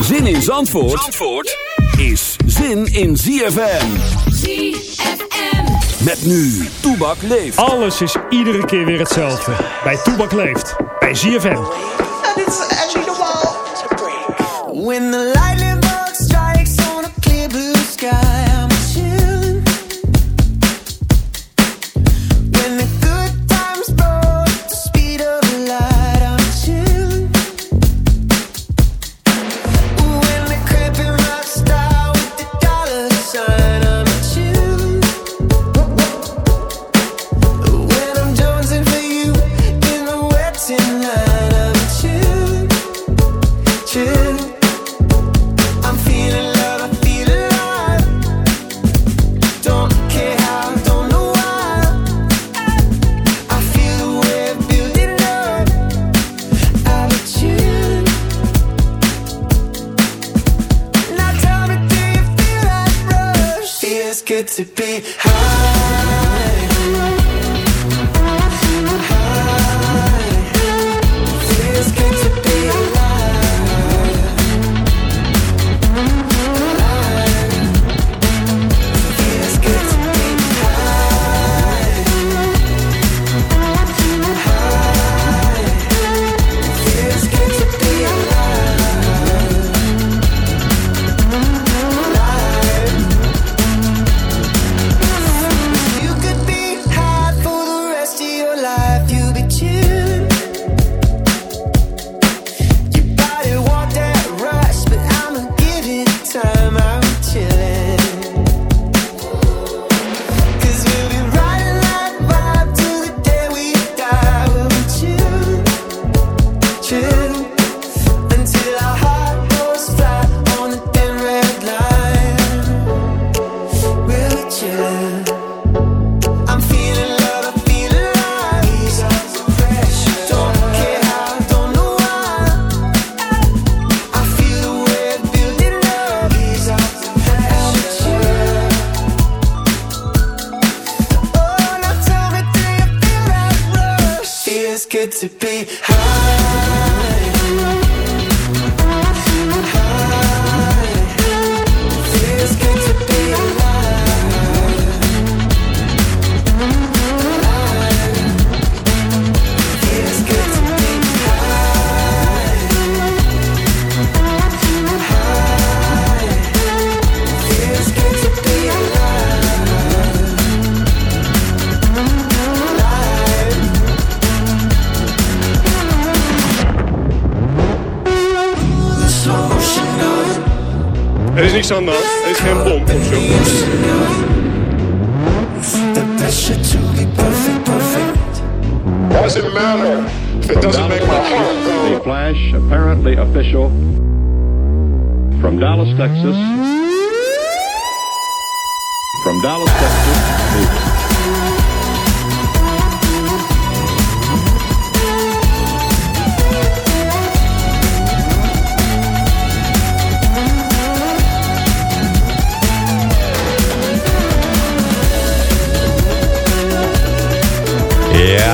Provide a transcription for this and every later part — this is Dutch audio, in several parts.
Zin in Zandvoort, Zandvoort is zin in ZFM. ZFM. Met nu, Toebak leeft. Alles is iedere keer weer hetzelfde. Bij Toebak leeft. Bij ZFM. And it's good to be high. Er is niks aan de hand. Er is geen bom of zo. The pressure to be perfect, perfect. Doesn't matter if it doesn't make my heart The flash, apparently official, from Dallas, Texas. From Dallas, Texas.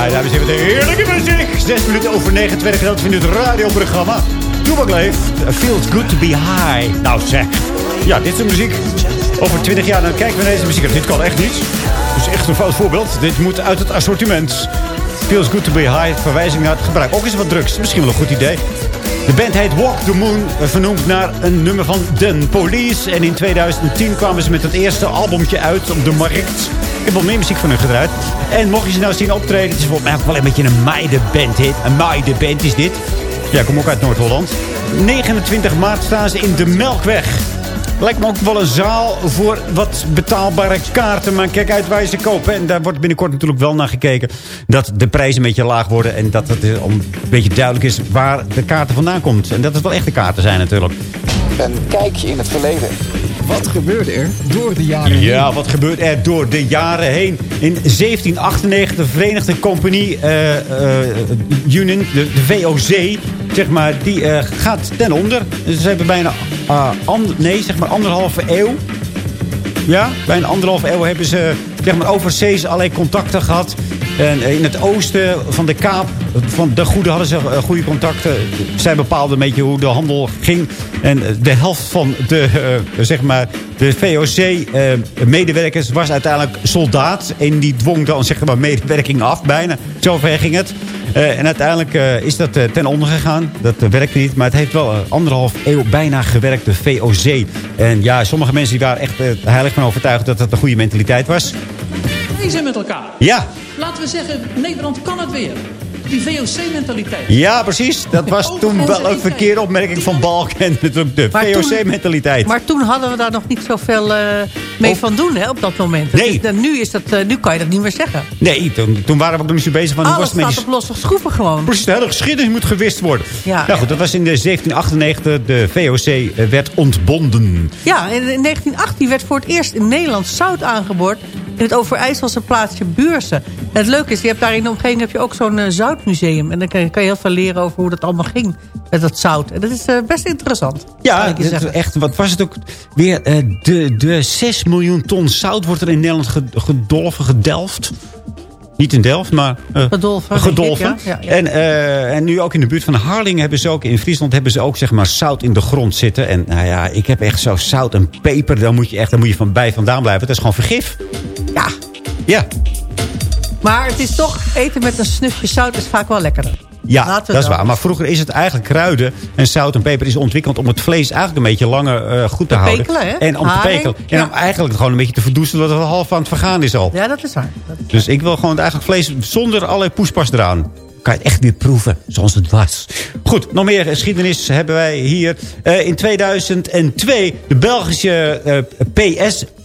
Dames en heren, heerlijke muziek. 6 minuten over 9, tweede gedeelte van dit radioprogramma. Toebak leeft, feels good to be high. Nou zeg, ja, dit is muziek. Over 20 jaar dan kijken we naar deze muziek. Dit kan echt niet. Dus echt een fout voorbeeld. Dit moet uit het assortiment. Feels good to be high, verwijzing naar het gebruik. Ook eens wat drugs, misschien wel een goed idee. De band heet Walk the Moon, vernoemd naar een nummer van The Police. En in 2010 kwamen ze met het eerste albumtje uit op de markt. Ik heb wel meer muziek van hun gedraaid. En mocht je ze nou zien optreden, het is volgens mij wel een beetje een meidenband. Dit. Een meidenband is dit. Ja, ik kom ook uit Noord-Holland. 29 maart staan ze in de Melkweg. Lijkt me ook wel een zaal voor wat betaalbare kaarten. Maar kijk uit waar je ze kopen. En daar wordt binnenkort natuurlijk wel naar gekeken. Dat de prijzen een beetje laag worden. En dat het eh, een beetje duidelijk is waar de kaarten vandaan komt. En dat het wel echte kaarten zijn natuurlijk. Een kijkje in het verleden. Wat gebeurde er door de jaren heen? Ja, wat gebeurt er door de jaren heen? In 1798 de Verenigde Compagnie eh, eh, Union, de, de VOC, zeg maar, die eh, gaat ten onder. Dus ze hebben bijna and- nee, zeg maar anderhalve eeuw. Ja, bijna anderhalve eeuw hebben ze zeg maar, overzees allerlei contacten gehad. En in het oosten van de Kaap, van de Goede hadden ze eh, goede contacten. Zij bepaalden een beetje hoe de handel ging. En eh, de helft van de, eh, zeg maar, de VOC-medewerkers was uiteindelijk soldaat. En die dwong dan zeg maar, medewerking af, bijna. Zover ging het. Eh, en uiteindelijk eh, is dat eh, ten onder gegaan. Dat eh, werkte niet. Maar het heeft wel eh, anderhalf eeuw bijna gewerkt, de VOC. En ja, sommige mensen die waren echt eh, heilig van overtuigd dat het een goede mentaliteit was. Wij zijn met elkaar. Ja, Laten we zeggen, Nederland kan het weer. Die VOC-mentaliteit. ja precies. Dat was toen wel een verkeerde opmerking van Balk. En natuurlijk de VOC-mentaliteit. Maar toen hadden we daar nog niet zoveel eh mee van doen hè, op dat moment. Nee. en nu, is dat, eh, nu kan je dat niet meer zeggen. Nee, toen, toen waren we ook nog niet zo bezig van... Alles was staat op losse schroeven gewoon. Precies, de hele geschiedenis moet gewist worden. Ja. Nou goed, dat was in de 1798. De VOC eh, werd ontbonden. Ja, in 1918 werd voor het eerst in Nederland zout aangeboord... in het Overijsselse plaatsje Buursen. En het leuke is, je hebt daar in de omgeving heb je ook zo'n eh, zoutmuseum. En dan kan je, kan je heel veel leren over hoe dat allemaal ging met dat zout. En dat is eh, best interessant. Ja, zeggen. echt, wat was het ook weer? eh, de, de 6 miljoen ton zout wordt er in Nederland ge- gedolven, gedelft. Niet in Delft, maar... eh, Gedolven, ik, ja. Ja, ja. En, eh, en nu ook in de buurt van Harlingen hebben ze ook... In Friesland hebben ze ook zeg maar zout in de grond zitten. En nou ja, ik heb echt zo zout en peper. Daar moet je echt daar moet je van bij vandaan blijven. Dat is gewoon vergif. Ja, Ja, maar het is toch eten met een snufje zout is vaak wel lekkerder. Ja, Laten dat is waar. Maar vroeger is het eigenlijk kruiden en zout en peper is ontwikkeld om het vlees eigenlijk een beetje langer eh, goed te, Te houden. pekelen, hè? En om te pekelen. En ja. om eigenlijk gewoon een beetje te verdoezelen dat het half aan het vergaan is al. Ja, dat is waar. Dat is- Dus ik wil gewoon het eigenlijk vlees zonder allerlei poespas eraan. Kan je het echt weer proeven zoals het was. Goed, nog meer geschiedenis hebben wij hier. Eh, in 2002, de Belgische eh,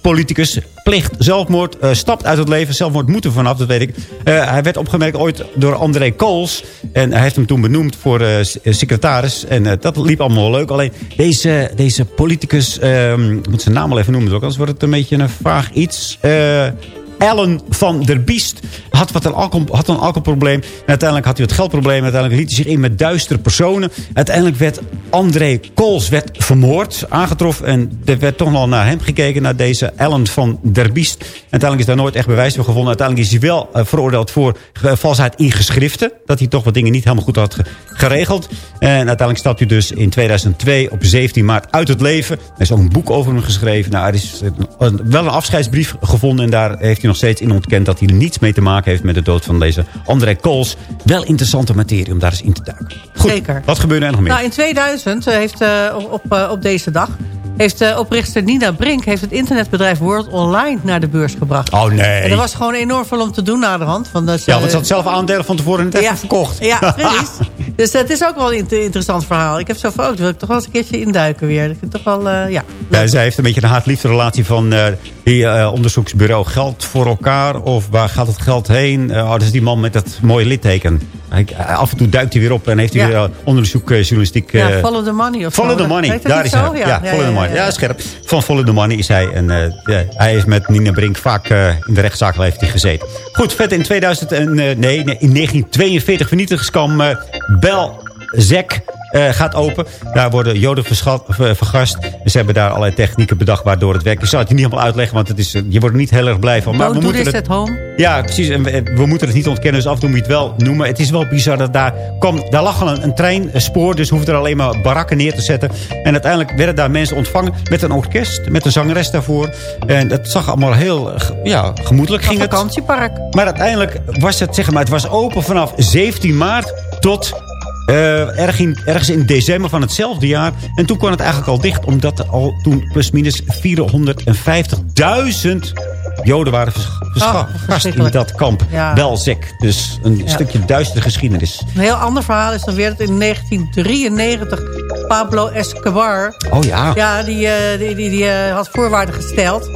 PS-politicus pleegt zelfmoord, eh, stapt uit het leven. Zelfmoord moet er vanaf, dat weet ik. Eh, hij werd opgemerkt ooit door André Kools. En hij heeft hem toen benoemd voor eh, secretaris. En dat liep allemaal leuk. Alleen deze, deze politicus, ehm, ik moet zijn naam al even noemen. Anders wordt het een beetje een vaag iets. Ellen van der Biest had, wat een, had een alcoholprobleem. Uiteindelijk had hij het geldprobleem. Uiteindelijk liet hij zich in met duistere personen. Uiteindelijk werd André Kools werd vermoord, aangetroffen. En er werd toch nog naar hem gekeken, naar deze Ellen van der Biest. Uiteindelijk is daar nooit echt bewijs voor gevonden. Uiteindelijk is hij wel eh, veroordeeld voor eh, valsheid in geschriften. Dat hij toch wat dingen niet helemaal goed had ge- geregeld. En uiteindelijk stapt hij dus in 2002 op 17 maart uit het leven. Er is ook een boek over hem geschreven. Nou, er is eh, een- wel een afscheidsbrief gevonden. En daar heeft hij nog steeds in ontkend dat hij er niets mee te maken heeft met de dood van deze André Kools. Wel interessante materie om daar eens in te duiken. Goed, Zeker. wat gebeurde er nog meer? Nou, in 2000 heeft eh, op, eh, op deze dag... heeft eh, oprichter Nina Brink heeft het internetbedrijf World Online naar de beurs gebracht. oh nee. En er was gewoon enorm veel om te doen na de hand. Van dat ze- ja, want ze had zelf aandelen van tevoren net even verkocht. Ja, precies. dus het is ook wel een inter- interessant verhaal. Ik heb zo van, oh, wil ik toch wel eens een keertje induiken weer. Ik vind toch wel, eh, ja. Ja, zij heeft een beetje een haat-liefde relatie van eh, die eh, onderzoeksbureau Geld voor elkaar. Of waar gaat het geld heen? Eh, oh, dat is die man met dat mooie litteken. Af en toe duikt hij weer op en heeft hij Ja. weer eh, onderzoekjournalistiek. ja, eh, follow the money of Follow zo. the money, dat daar is zo? hij. Ja, follow the money. Ja, scherp. Van follow the money is hij. En eh, hij is met Nina Brink vaak eh, in de rechtszaak heeft hij gezeten. Goed, vet in 2000 en, eh, nee, in 1942 vernietigingskamp uh, Belzec eh, gaat open. Daar worden joden vergast. En ze hebben daar allerlei technieken bedacht waardoor het werkt. Ik zal het je niet helemaal uitleggen, want het is, eh, je wordt er niet heel erg blij van. Maar we Don't moeten het, home. ja, precies. En we, we moeten het niet ontkennen, dus af en toe moet je het wel noemen. Het is wel bizar dat daar kwam... Daar lag al een, een treinspoor, dus hoefde er alleen maar barakken neer te zetten. En uiteindelijk werden daar mensen ontvangen met een orkest, met een zangeres daarvoor. En dat zag allemaal heel eh, ja, gemoedelijk Een ging het. vakantiepark. Maar uiteindelijk was het, zeg maar, het was open vanaf 17 maart tot Eh, erg in, ergens in december van hetzelfde jaar. En toen kwam het eigenlijk al dicht. Omdat er al toen plusminus 450.000 Joden waren Oh, gast in dat kamp. Ja. Belzec. Dus een Ja. stukje duistere geschiedenis. Een heel ander verhaal is dan weer dat in 1993 Pablo Escobar... Oh ja. Ja, die, eh, die, die, die eh, had voorwaarden gesteld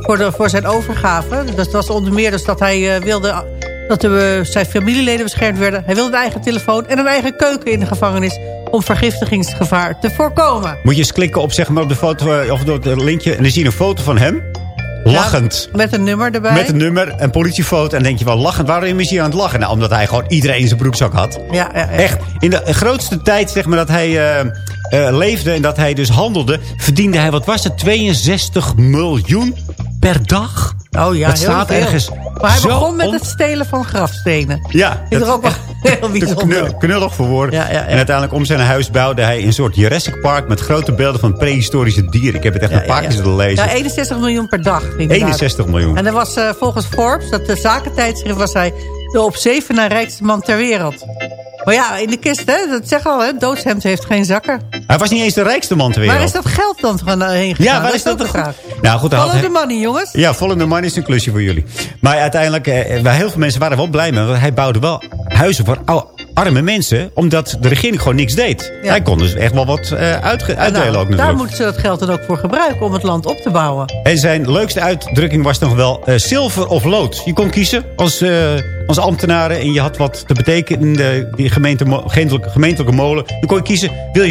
voor, de, voor zijn overgave. Dus dat was onder meer dus dat hij wilde dat de, zijn familieleden beschermd werden. Hij wilde een eigen telefoon en een eigen keuken in de gevangenis... om vergiftigingsgevaar te voorkomen. Moet je eens klikken op, zeg maar, op de foto eh, of op het linkje. En dan zie je een foto van hem. Lachend. Ja, met een nummer erbij. Met een nummer, een politiefoto. En dan denk je wel, lachend. Waarom is hij aan het lachen? Nou, omdat hij gewoon iedereen in zijn broekzak had. Ja, ja, ja. Echt, in de grootste tijd zeg maar, dat hij eh, eh, leefde en dat hij dus handelde... verdiende hij, wat was het, 62 miljoen per dag? Oh ja, dat heel staat veel. ergens Maar hij begon met het stelen van grafstenen. Ja, Is er ook wel heel bijzonder. knul- knullig voor woorden. Ja, ja, ja. En uiteindelijk om zijn huis bouwde hij een soort Jurassic Park... met grote beelden van prehistorische dieren. Ik heb het echt een paar keer zitten lezen. Ja, 61 miljoen per dag. inderdaad. 61 miljoen. En dat was eh, volgens Forbes, dat de zakentijdschrift, was hij de op zeven na rijkste man ter wereld. Maar ja, in de kist, hè, dat zeg al, hè, doodshemd heeft geen zakken. Hij was niet eens de rijkste man ter wereld. Waar is dat geld dan gewoon heen gegaan? Ja, waar is dat vraag. Nou goed, hij had- Follow the money, jongens. Ja, Volgende Man is een klusje voor jullie. Maar uiteindelijk, eh, wij- heel veel mensen waren wel blij mee. Want hij bouwde wel huizen voor ou- arme mensen. Omdat de regering gewoon niks deed. Ja. Hij kon dus echt wel wat uitge- uitdelen Nou, ook daar natuurlijk. moeten ze dat geld dan ook voor gebruiken om het land op te bouwen. En zijn leukste uitdrukking was nog wel eh, zilver of lood. Je kon kiezen als, eh, als ambtenaren en je had wat te betekenen in de, die gemeente, gemeentelijke, gemeentelijke molen. Dan kon je kiezen, wil je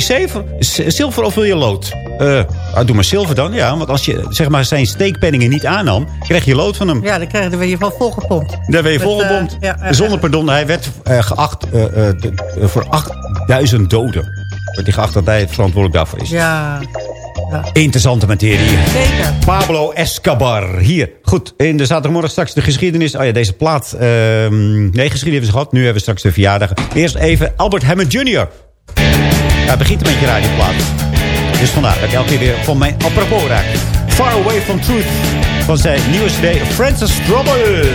zilver, of wil je lood? Ah, doe maar zilver dan, ja. Want als je zeg maar, zijn steekpenningen niet aannam, kreeg je lood van hem. Ja, dan krijg je er weer van volgepompt. Daar ben je ja, ja, Zonder pardon. Hij werd geacht voor 8000 doden. Werd hij geacht dat hij verantwoordelijk daarvoor is. Ja, Interessante materie. zeker. Pablo Escobar. Hier. Goed. In de zaterdagmorgen straks de geschiedenis. Oh ja, deze plaat. ehm, nee, geschiedenis hebben we gehad. Nu hebben we straks de verjaardag. Eerst even Albert Hammond Jr. Ja, begint een beetje radioplaat. Dus vandaar dat ik elke keer weer van mijn apropos raak. Far Away from Truth. Van zijn nieuwe cd Francis Trouble.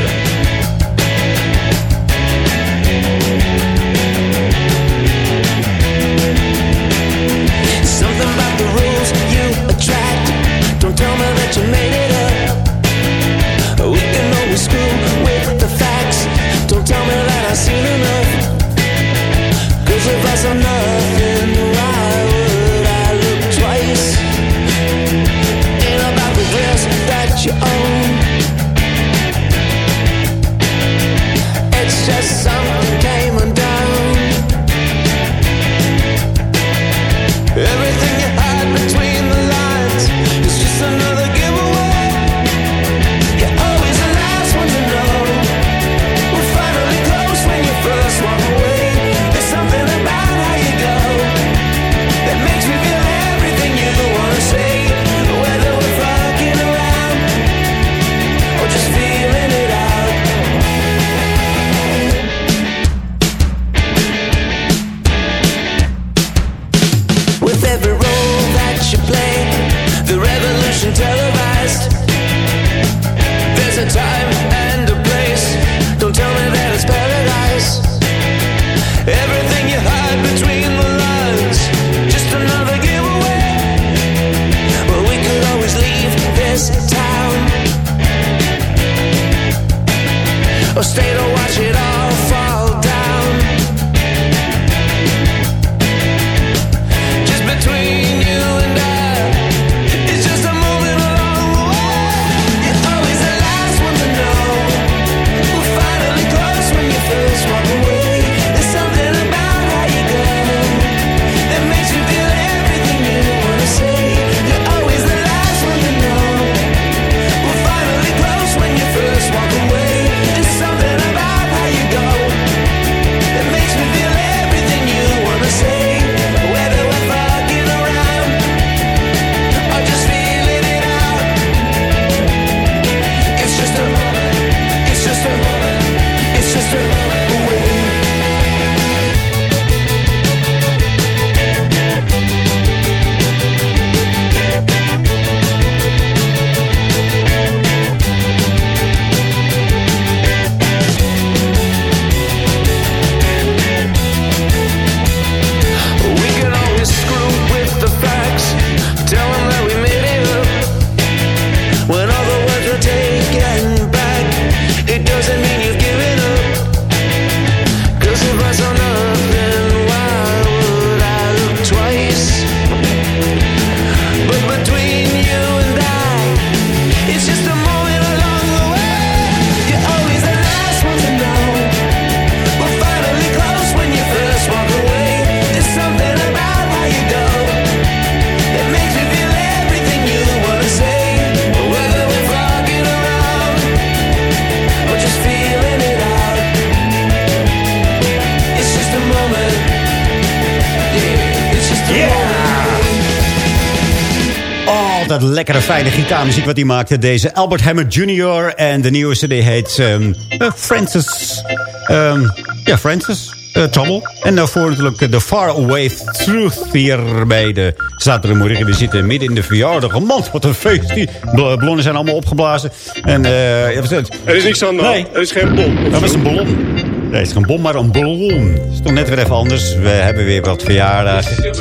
Lekkere, fijne gitaarmuziek wat hij maakte. Deze Albert Hammond Jr. En de nieuwe cd heet ehm, eh, Francis... ehm, ja, Francis. eh, Trouble. En daarvoor natuurlijk eh, The Far Away Truth hier bij de zaterdagmorgen. We zitten midden in de verjaardag. Man, wat een feest. Die bl- ballonnen zijn allemaal opgeblazen. En, eh, ja, is het? Er is niks aan de hand. Nee. Er is geen bom. Dat was een ballon. Nee, het is geen bom, maar een ballon. Het is toch net weer even anders. We hebben weer wat verjaardagen.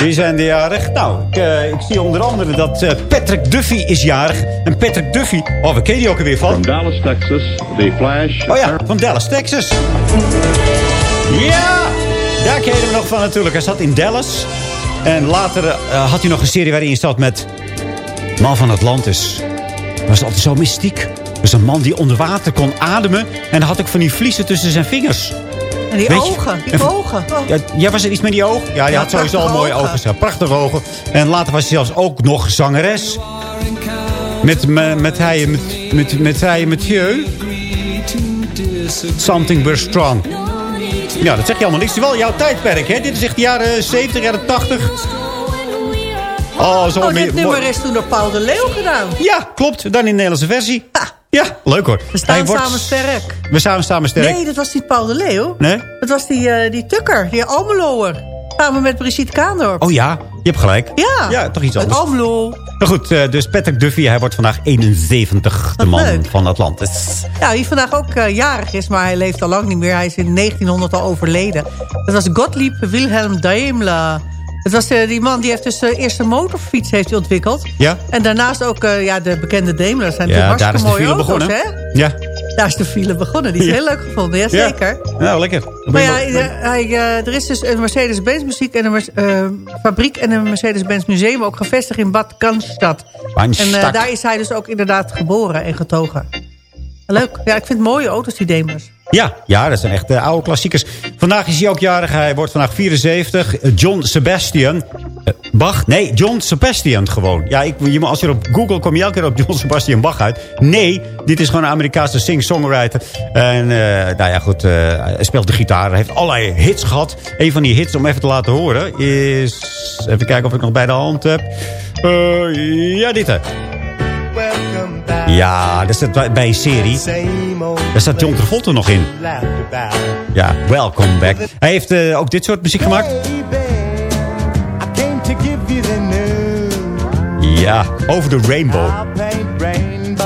Wie zijn de jarig? Nou, ik, eh, ik zie onder andere dat eh, Patrick Duffy is jarig. En Patrick Duffy, oh, we kennen die ook alweer van. From Dallas, Texas, The Flash. Oh ja, van Dallas, Texas. Ja, daar ken je hem nog van natuurlijk. Hij zat in Dallas. En later eh, had hij nog een serie waarin hij zat met Man van Atlantis. Was altijd zo mystiek. Dus een man die onder water kon ademen. En dan had ik van die vliezen tussen zijn vingers. En die Weet je- ogen, die en- ogen. Oh. Ja, jij was er iets met die ogen? Ja, die Ja, had sowieso al mooie ogen. ogen. Prachtige ogen. En later was hij zelfs ook nog zangeres. Met, me- met, hij, met, met, met hij, Mathieu. Something We're Strong. Ja, dat zeg je allemaal niks. Het is wel jouw tijdperk, hè? Dit is echt de jaren 70, jaren 80. Oh, zo Oh, dit nummer is toen door Paul de Leeuw gedaan. Ja, klopt. Dan in de Nederlandse versie. Ja, leuk hoor. We staan Hij wordt- samen sterk. We staan samen sterk. Nee, dat was niet Paul de Leeuw. Nee? Dat was die, eh, die Tukker, die Almeloer. Samen met Brigitte Kaandorp. Oh ja, je hebt gelijk. Ja. Ja, toch iets anders. Almelo. Maar goed, eh, dus Patrick Duffy, hij wordt vandaag 71, de man leuk. van Atlantis. Ja, die vandaag ook eh, jarig is, maar hij leeft al lang niet meer. Hij is in 1900 al overleden. Dat was Gottlieb Wilhelm Daimler. Het was eh, die man die heeft dus de eerste motorfiets heeft ontwikkeld. Ja? En daarnaast ook eh, ja, de bekende Daimler. zijn Ja, daar is de file auto's, begonnen. hè? Ja. Daar is de file begonnen. Die is Ja. heel leuk gevonden, ja, Ja. zeker. Nou, lekker. Dan Maar ja, hij, eh, er is dus een Mercedes-Benz muziek en een eh, fabriek en een Mercedes-Benz museum ook gevestigd in Bad Cannstatt. En eh, daar is hij dus ook inderdaad geboren en getogen. Leuk. Ja, ik vind mooie auto's, die Daimlers. Ja, ja, dat zijn echt eh, oude klassiekers. Vandaag is hij ook jarig. Hij wordt vandaag 74. Eh, John Sebastian. Eh, Bach? Nee, John Sebastian gewoon. Ja, ik, je, als je op Google kom je elke keer op John Sebastian Bach uit. Nee, dit is gewoon een Amerikaanse sing-songwriter. En nou ja, goed. hij speelt de gitaar. Hij heeft allerlei hits gehad. Een van die hits, om even te laten horen, is... Even kijken of ik nog bij de hand heb. Ja, dit hè. Ja, dat staat bij- een serie. Daar staat John Travolta nog in. Ja, welcome back. Hij heeft eh, ook dit soort muziek gemaakt. Ja, Over the Rainbow.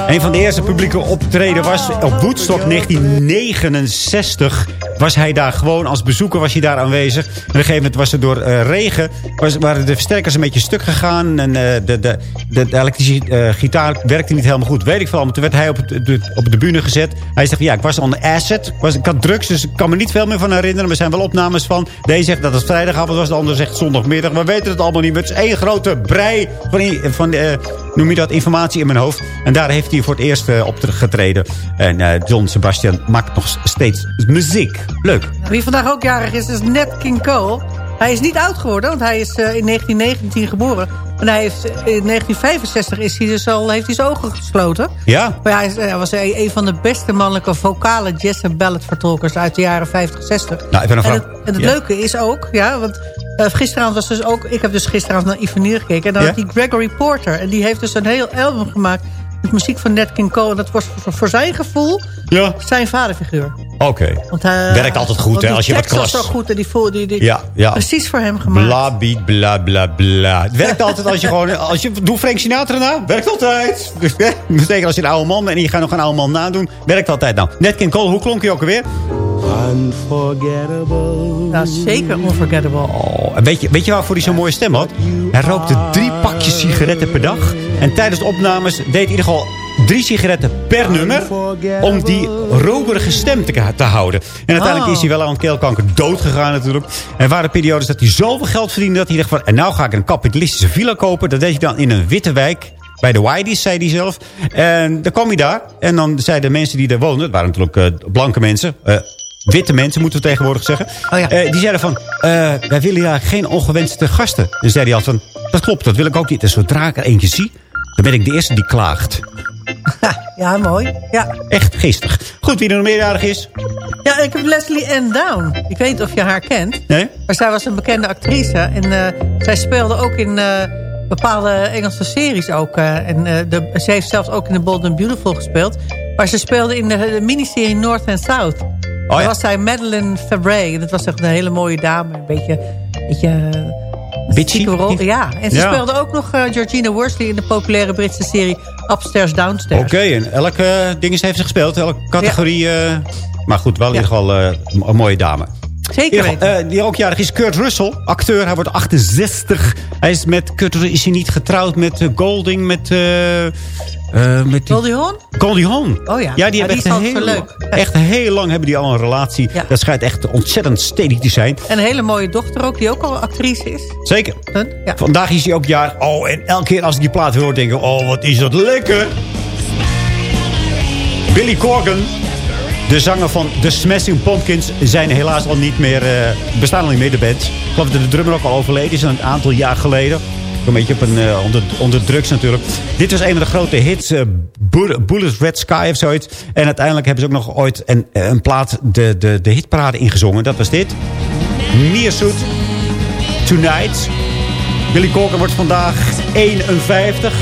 Een van de eerste publieke optreden was op Woodstock 1969. Was hij daar gewoon als bezoeker was hij daar aanwezig. En op een gegeven moment was er door eh, regen... Was, waren de versterkers een beetje stuk gegaan. En eh, de, de, de, elektrische eh, gitaar werkte niet helemaal goed. Weet ik veel. Maar toen werd hij op, de, op de bühne gezet. Hij zegt, ja, ik was on acid. Ik, was, ik had drugs, dus ik kan me niet veel meer van herinneren. Maar er zijn wel opnames van. De zegt dat het vrijdagavond was. De ander zegt zondagmiddag. We weten het allemaal niet. Het is één grote brei van, van noem je dat, informatie in mijn hoofd. En daar heeft hij voor het eerst eh, opgetreden. En eh, John Sebastian maakt nog steeds muziek. Leuk. Wie vandaag ook jarig is, is Nat King Cole. Hij is niet oud geworden, want hij is eh, in 1919 geboren. En hij heeft, in 1965 is hij dus al, heeft hij zijn ogen gesloten. Ja. Maar hij, is- hij was een, van de beste mannelijke vocale jazz- en balladvertolkers uit de jaren 50, 60. Nou, even een en het, en het Ja. leuke is ook, ja, want eh, gisteravond was dus ook... Ik heb dus gisteravond naar Ivanier gekeken. En dan Ja? had die Gregory Porter. En die heeft dus een heel album gemaakt met muziek van Nat King Cole. En dat was voor, voor zijn gevoel Ja. zijn vaderfiguur. Oké. Want hij, Werkt altijd goed, hè, als je wat klas- zo goed en die voelde die, die Ja, ja. precies voor hem gemaakt. Bla, biet, bla, bla, bla. Het werkt altijd als je gewoon... Als je, doe Frank Sinatra na. Werkt altijd. Betekent als je een oude man bent en je gaat nog een oude man nadoen. Werkt altijd. Nou, Nat King Cole, hoe klonk je ook alweer? Nou, zeker unforgettable. Oh, en weet, je, weet je waarvoor hij zo'n mooie stem had? Hij rookte drie pakjes sigaretten per dag. En tijdens de opnames deed hij in ieder geval drie sigaretten per nummer... om die rokerige stem te, te houden. En uiteindelijk Oh. is hij wel aan keelkanker dood gegaan natuurlijk. Er waren periodes dat hij zoveel geld verdiende... dat hij dacht van, en nou ga ik een kapitalistische villa kopen. Dat deed hij dan in een witte wijk... Bij de Whiteys, zei hij zelf. En dan kwam hij daar. En dan zeiden de mensen die daar woonden... het waren natuurlijk eh, blanke mensen... eh, witte mensen, moeten we tegenwoordig zeggen. Oh ja. Eh, die zeiden van, eh, wij willen hier geen ongewenste gasten. En zei hij altijd van, dat klopt, dat wil ik ook niet. En zodra ik er eentje zie, dan ben ik de eerste die klaagt. Ja, mooi. Ja. Echt geestig. Goed, wie er nog meerjarig is? ja, ik heb Leslie Ann Down. Ik weet niet of je haar kent. Nee? Maar zij was een bekende actrice. En eh, zij speelde ook in... bepaalde Engelse series ook. en de, ze heeft zelfs ook in The Bold and Beautiful gespeeld. Maar ze speelde in de, de miniserie North and South. Ja. Daar was zij Madeleine Fabre. En dat was echt een hele mooie dame. Een beetje... beetje eh, Bitchy? rol. Ja, en ze Ja. speelde ook nog eh, Georgina Worsley... in de populaire Britse serie Upstairs Downstairs. Oké, en elke uh, ding heeft ze gespeeld. Elke categorie. maar goed, wel in ieder geval een mooie dame. Zeker geval, eh, die ook jarig is Kurt Russell, acteur. Hij wordt 68. Hij is met Kurt Russell is hij niet getrouwd met eh, Golding, met... eh, met die- Goldie Hawn? Goldie Hawn. Oh ja. Ja, die Ja, hebben die echt, heel, zo leuk. echt heel lang hebben die al een relatie. Ja. Dat schijnt echt ontzettend steady te zijn. En een hele mooie dochter ook, die ook al actrice is. Zeker. Ja. Vandaag is hij ook jaar. Oh, en elke keer als ik die plaat hoor, denk ik... Oh, wat is dat lekker. Billy Corgan, de zanger van The Smashing Pumpkins... zijn helaas al niet meer... eh, bestaan al niet meer, de band. Ik geloof dat de drummer ook al overleden is. Een aantal jaar geleden. Een beetje op een, eh, onder, onder drugs natuurlijk. Dit was een van de grote hits. Bullet Red Sky of zoiets. En uiteindelijk hebben ze ook nog ooit een, een plaat... De, de, de hitparade ingezongen. Dat was dit. Meersoet. Tonight. Billy Corgan wordt vandaag 51.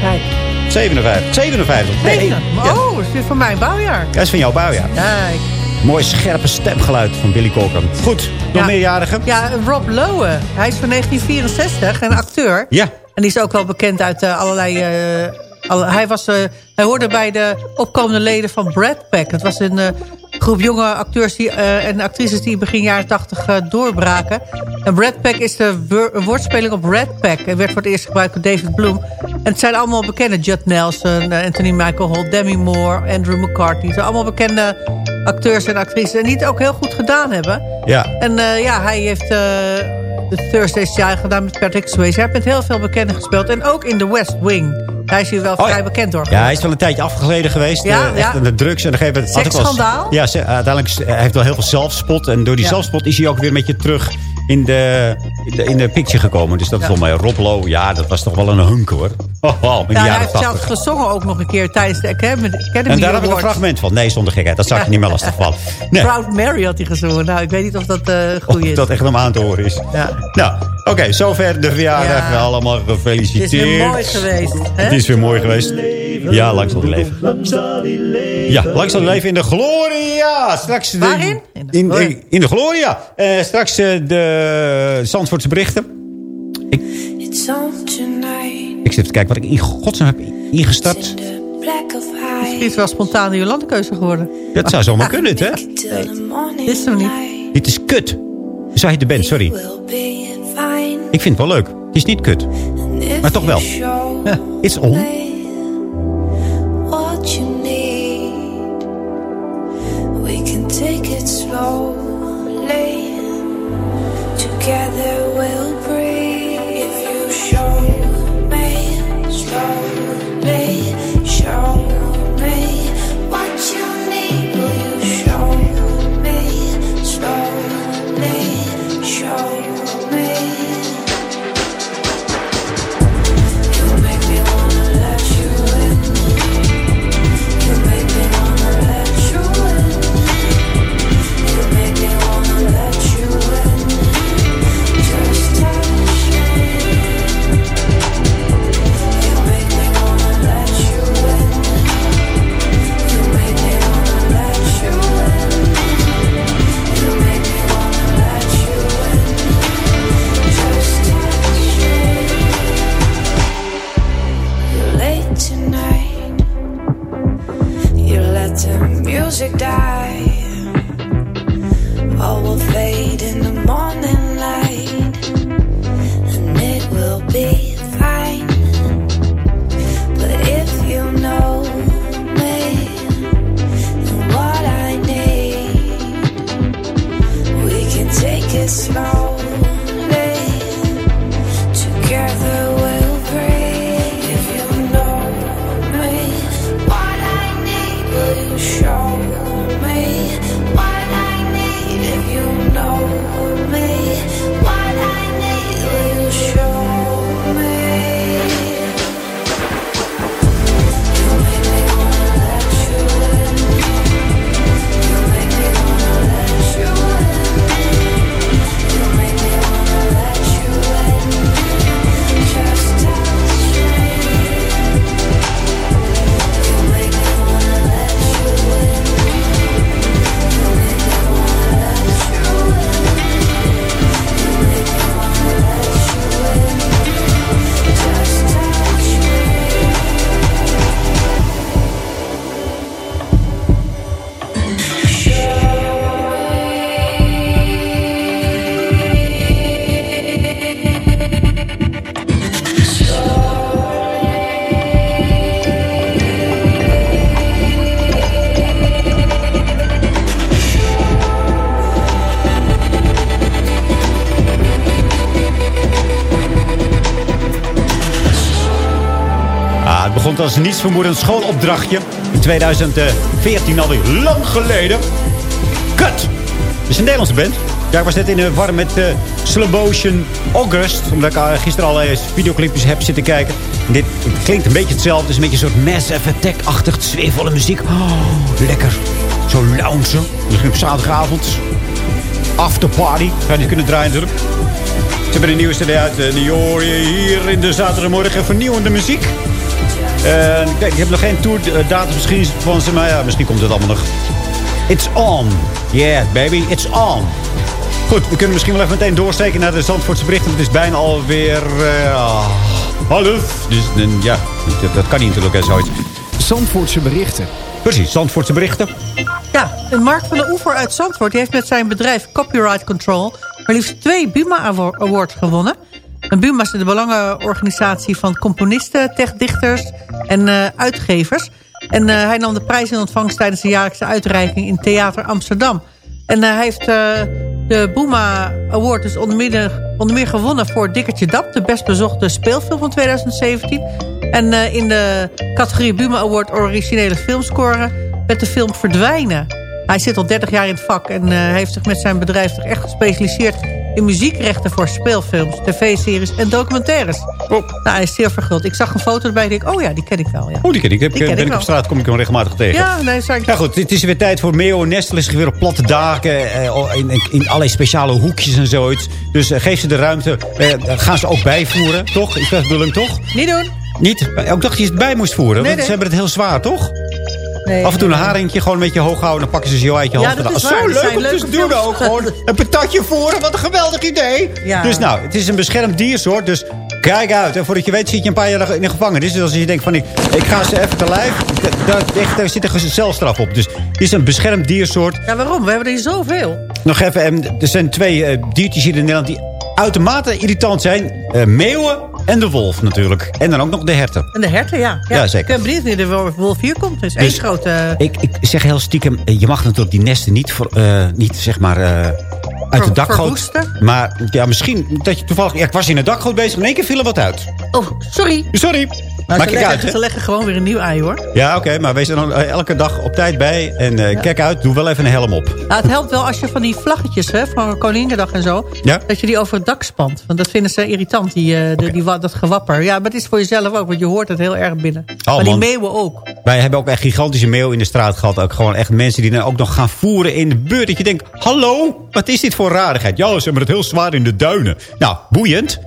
Kijk. 57. 57. Nee. Oh, dat is weer van mijn bouwjaar. Dat is van jouw bouwjaar. Kijk. Mooi scherpe stemgeluid van Billy Corgan. Goed, nog Ja. meerjarigen? Ja, Rob Lowe. Hij is van 1964, een acteur. Ja. En die is ook wel bekend uit eh, allerlei... eh, alle- hij, was, eh, hij hoorde bij de opkomende leden van Brad Pack. Het was een groep jonge acteurs die, en actrices die begin jaren 80 eh, doorbraken. En Brad Pack is de wo- woordspeling op Red Pack. En werd voor het eerst gebruikt door David Bloom. En het zijn allemaal bekende. Judd Nelson, eh, Anthony Michael Hall, Demi Moore, Andrew McCarthy. Het zijn allemaal bekende acteurs en actrices. En die het ook heel goed gedaan hebben. Ja. En eh, ja, hij heeft eh, de Thursday's Child gedaan met Patrick Swayze. Hij heeft met heel veel bekenden gespeeld. En ook in The West Wing. Daar is hij wel Oh, vrij bekend door. Ja, hij is wel een tijdje afgegleden geweest. Ja, de drugs. En dan gegeven moment Seksschandaal? Ja, ze- uiteindelijk hij heeft wel heel veel zelfspot. En door die Ja. zelfspot is hij ook weer een beetje terug in de, in de, in de picture gekomen. Dus dat is Ja. wel mij. Rob Lowe, ja, dat was toch wel een hunk hoor. Oh, oh, hij heeft zelfs 80. gezongen ook nog een keer tijdens de Academy, En daar heb ik een fragment van. Nee, zonder gekheid. Dat zou ik je niet meer lastig vallen. Nee. Proud Mary had hij gezongen. Nou, ik weet niet of dat eh goed Of is. dat echt om aan te horen is. Ja. Nou, oké, zover de verjaardag. Ja. Allemaal Het gefeliciteerd. is weer mooi geweest. Hè? Het is weer mooi geweest. Ja, lang zal die leven. Ja, lang zal die leven in de Gloria. Straks de, Waarin? In In de, in, in de Gloria. Eh, straks eh, de Zandvoortse berichten. It's on tonight. Ik zit even te kijken wat ik in godsnaam heb ingestart. Misschien is het wel spontaan de Jolande-keuze geworden. Dat zou zomaar kunnen, hè? Dit is nog niet. Dit is kut. Zo heet de band, sorry. Ik vind het wel leuk. Het is niet kut. Maar toch wel. Ja, it's on. Begon als nietsvermoedend schoolopdrachtje. In 2014 alweer lang geleden. Kut! Het is een Nederlandse band. Ja, ik was net in de war met uh, Slow Motion August. Omdat ik uh, gisteren al eens videoclipjes heb zitten kijken. En dit klinkt een beetje hetzelfde. Het is een beetje een soort Massive Attack-achtig sfeervolle muziek. Oh, lekker. Zo loungen. Misschien op zaterdagavond. Afterparty. Zou niet kunnen draaien natuurlijk. Ze hebben een nieuwe cd uit. Die hoor hier in de zaterdagmorgen. Vernieuwende muziek. En ik, denk, ik heb nog geen tourdatum misschien van ze. Maar ja, misschien komt het allemaal nog. It's on. Yeah, baby. It's on. Goed, we kunnen misschien wel even meteen doorsteken naar de Zandvoortse berichten. Het is bijna alweer uh, half. Dus uh, ja, dat, dat, kan niet natuurlijk, hè, zoiets. Zandvoortse berichten. Precies, Zandvoortse berichten. Ja, Mark van der Oever uit Zandvoort die heeft met zijn bedrijf Copyright Control... maar liefst twee Buma Awards gewonnen. En Buma is de belangenorganisatie van componisten, techdichters en uh, uitgevers. En uh, hij nam de prijs in ontvangst tijdens de jaarlijkse uitreiking in Theater Amsterdam. En uh, hij heeft de Boema Award dus onder meer, onder meer gewonnen voor Dikkertje Dap... de best bezochte speelfilm van 2017. En in de categorie Buma Award originele filmscore... met de film Verdwijnen. Hij zit al 30 jaar in het vak en heeft zich met zijn bedrijf echt gespecialiseerd... in muziekrechten voor speelfilms, tv-series en documentaires. Oh. Nou, hij is zeer verguld. Ik zag een foto erbij en ik oh ja, die ken ik wel. Ja. Oh, die ken ik. Die ken ben ik, op straat, kom ik hem regelmatig tegen. Ja, nee, ik... Ja, goed, het is weer tijd voor Meo Nestel is weer op platte daken. Eh, in, in, in allerlei speciale hoekjes en zoiets. Dus uh, geef ze de ruimte. Uh, gaan ze ook bijvoeren, toch? Ik bedoel hem toch? Niet doen. Niet? Ik dacht dat je het bij moest voeren. Nee, want nee. ze hebben het heel zwaar, toch? Nee, Af en toe een haringje gewoon een beetje hoog houden. Dan pakken ze zo uit je Ja, hand. dat is Zo leuk zijn om te leuke doen films. ook. Gewoon een patatje voeren. Wat een geweldig idee. Ja. Dus nou, het is een beschermd diersoort. Dus kijk uit. En voordat je weet zit je een paar jaar in de gevangenis. Dus als je denkt van ik, ik ga ze even te lijf. Daar, echt, daar zit een celstraf op. Dus het is een beschermd diersoort. Ja, waarom? We hebben er zoveel. Nog even. Er zijn twee eh, diertjes hier in Nederland die uitermate irritant zijn. Eh, meeuwen en de wolf natuurlijk. En dan ook nog de herten. En de herten, ja. Ja, zeker. Ik ben benieuwd wanneer de wolf hier komt. Het is één Dus grote... Ik, ik zeg heel stiekem, eh, je mag natuurlijk die nesten niet, voor, eh, niet zeg maar, eh, uit de dakgoot. Maar ja, misschien dat je toevallig... Ja, ik was in een dakgoot bezig, in één keer viel er wat uit. Oh, sorry. Sorry. Maar Maak ze, ik leggen, uit, ze leggen gewoon weer een nieuw ei, hoor. Ja, oké, maar wees er dan eh, elke dag op tijd bij. En eh, kijk uit, doe wel even een helm op. Nou, het helpt wel als je van die vlaggetjes hè, van Koninginnedag en zo... Ja? dat je die over het dak spant. Want dat vinden ze irritant, die, eh, de- die, wa- dat gewapper. Ja, maar het is voor jezelf ook, want je hoort het heel erg binnen. maar die meeuwen ook. Wij hebben ook echt gigantische meeuw in de straat gehad. Ook gewoon echt mensen die dan ook nog gaan voeren in de buurt. Dat je denkt, hallo, wat is dit voor rarigheid? Ja, ze hebben het heel zwaar in de duinen. Nou, boeiend.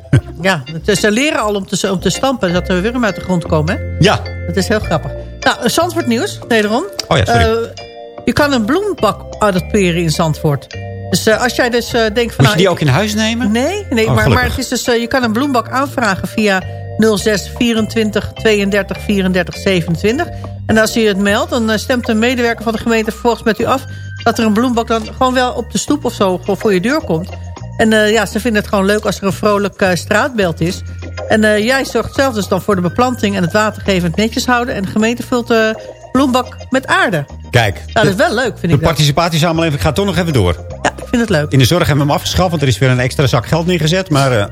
Ja, het ze leren al om te, om te stampen... dat er weer uit de grond komen, hè? Ja, Dat is heel grappig. Nou, Zandvoort nieuws, wederom. Oh ja, sorry. Eh, je kan een bloembak adopteren in Zandvoort. Dus eh, als jij dus eh, denkt van... moet je nou, die ook in huis nemen? Nee, nee Oh, maar, maar het is dus, eh, je kan een bloembak aanvragen via 06 24 32 34 27. En als u het meldt, dan eh, stemt een medewerker van de gemeente vervolgens met u af... dat er een bloembak dan gewoon wel op de stoep of zo voor je deur komt. En eh, ja, ze vinden het gewoon leuk als er een vrolijk eh, straatbeeld is. En eh, jij zorgt zelf dus dan voor de beplanting en het watergeven netjes houden. En de gemeente vult de bloembak met aarde. Kijk, Nou, dat is wel leuk, vind de ik dat. participatiesamenleving gaat toch nog even door. Ja, ik vind het leuk. In de zorg hebben we hem afgeschaft, want er is weer een extra zak geld neergezet. Maar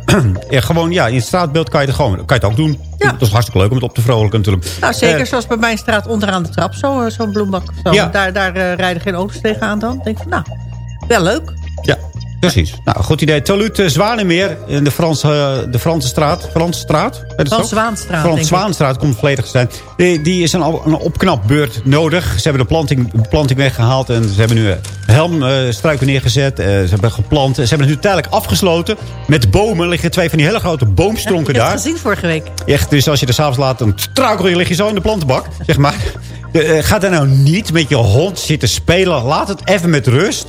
ja, gewoon, ja, in het straatbeeld kan je het gewoon kan je het ook doen. Ja. Dat is hartstikke leuk om het op te vrolijken natuurlijk. Nou, zeker zoals bij mijn straat onderaan de trap. Zo, Zo'n bloembak. Zo. Ja. Daar, daar rijden geen auto's tegenaan dan. denk ik van, nou, wel leuk. Precies. Nou, goed idee. Talut uh, Zwanemeer in de Franse, eh, de Franse straat. Franse straat? Frans? Zwaanstraat, Frans. Zwaanstraat komt volledig te zijn. Die, die is een, een opknapbeurt nodig. Ze hebben de planting, planting weggehaald. En ze hebben nu eh, helmstruiken neergezet. Eh, ze hebben geplant. Ze hebben het nu tijdelijk afgesloten. Met bomen Er liggen twee van die hele grote boomstronken ik heb daar. het gezien vorige week. Echt, dus als je er s'avonds laat, dan struikel je, lig je zo in de plantenbak. Zeg maar. Eh, eh, ga daar nou niet met je hond zitten spelen. Laat het even met rust.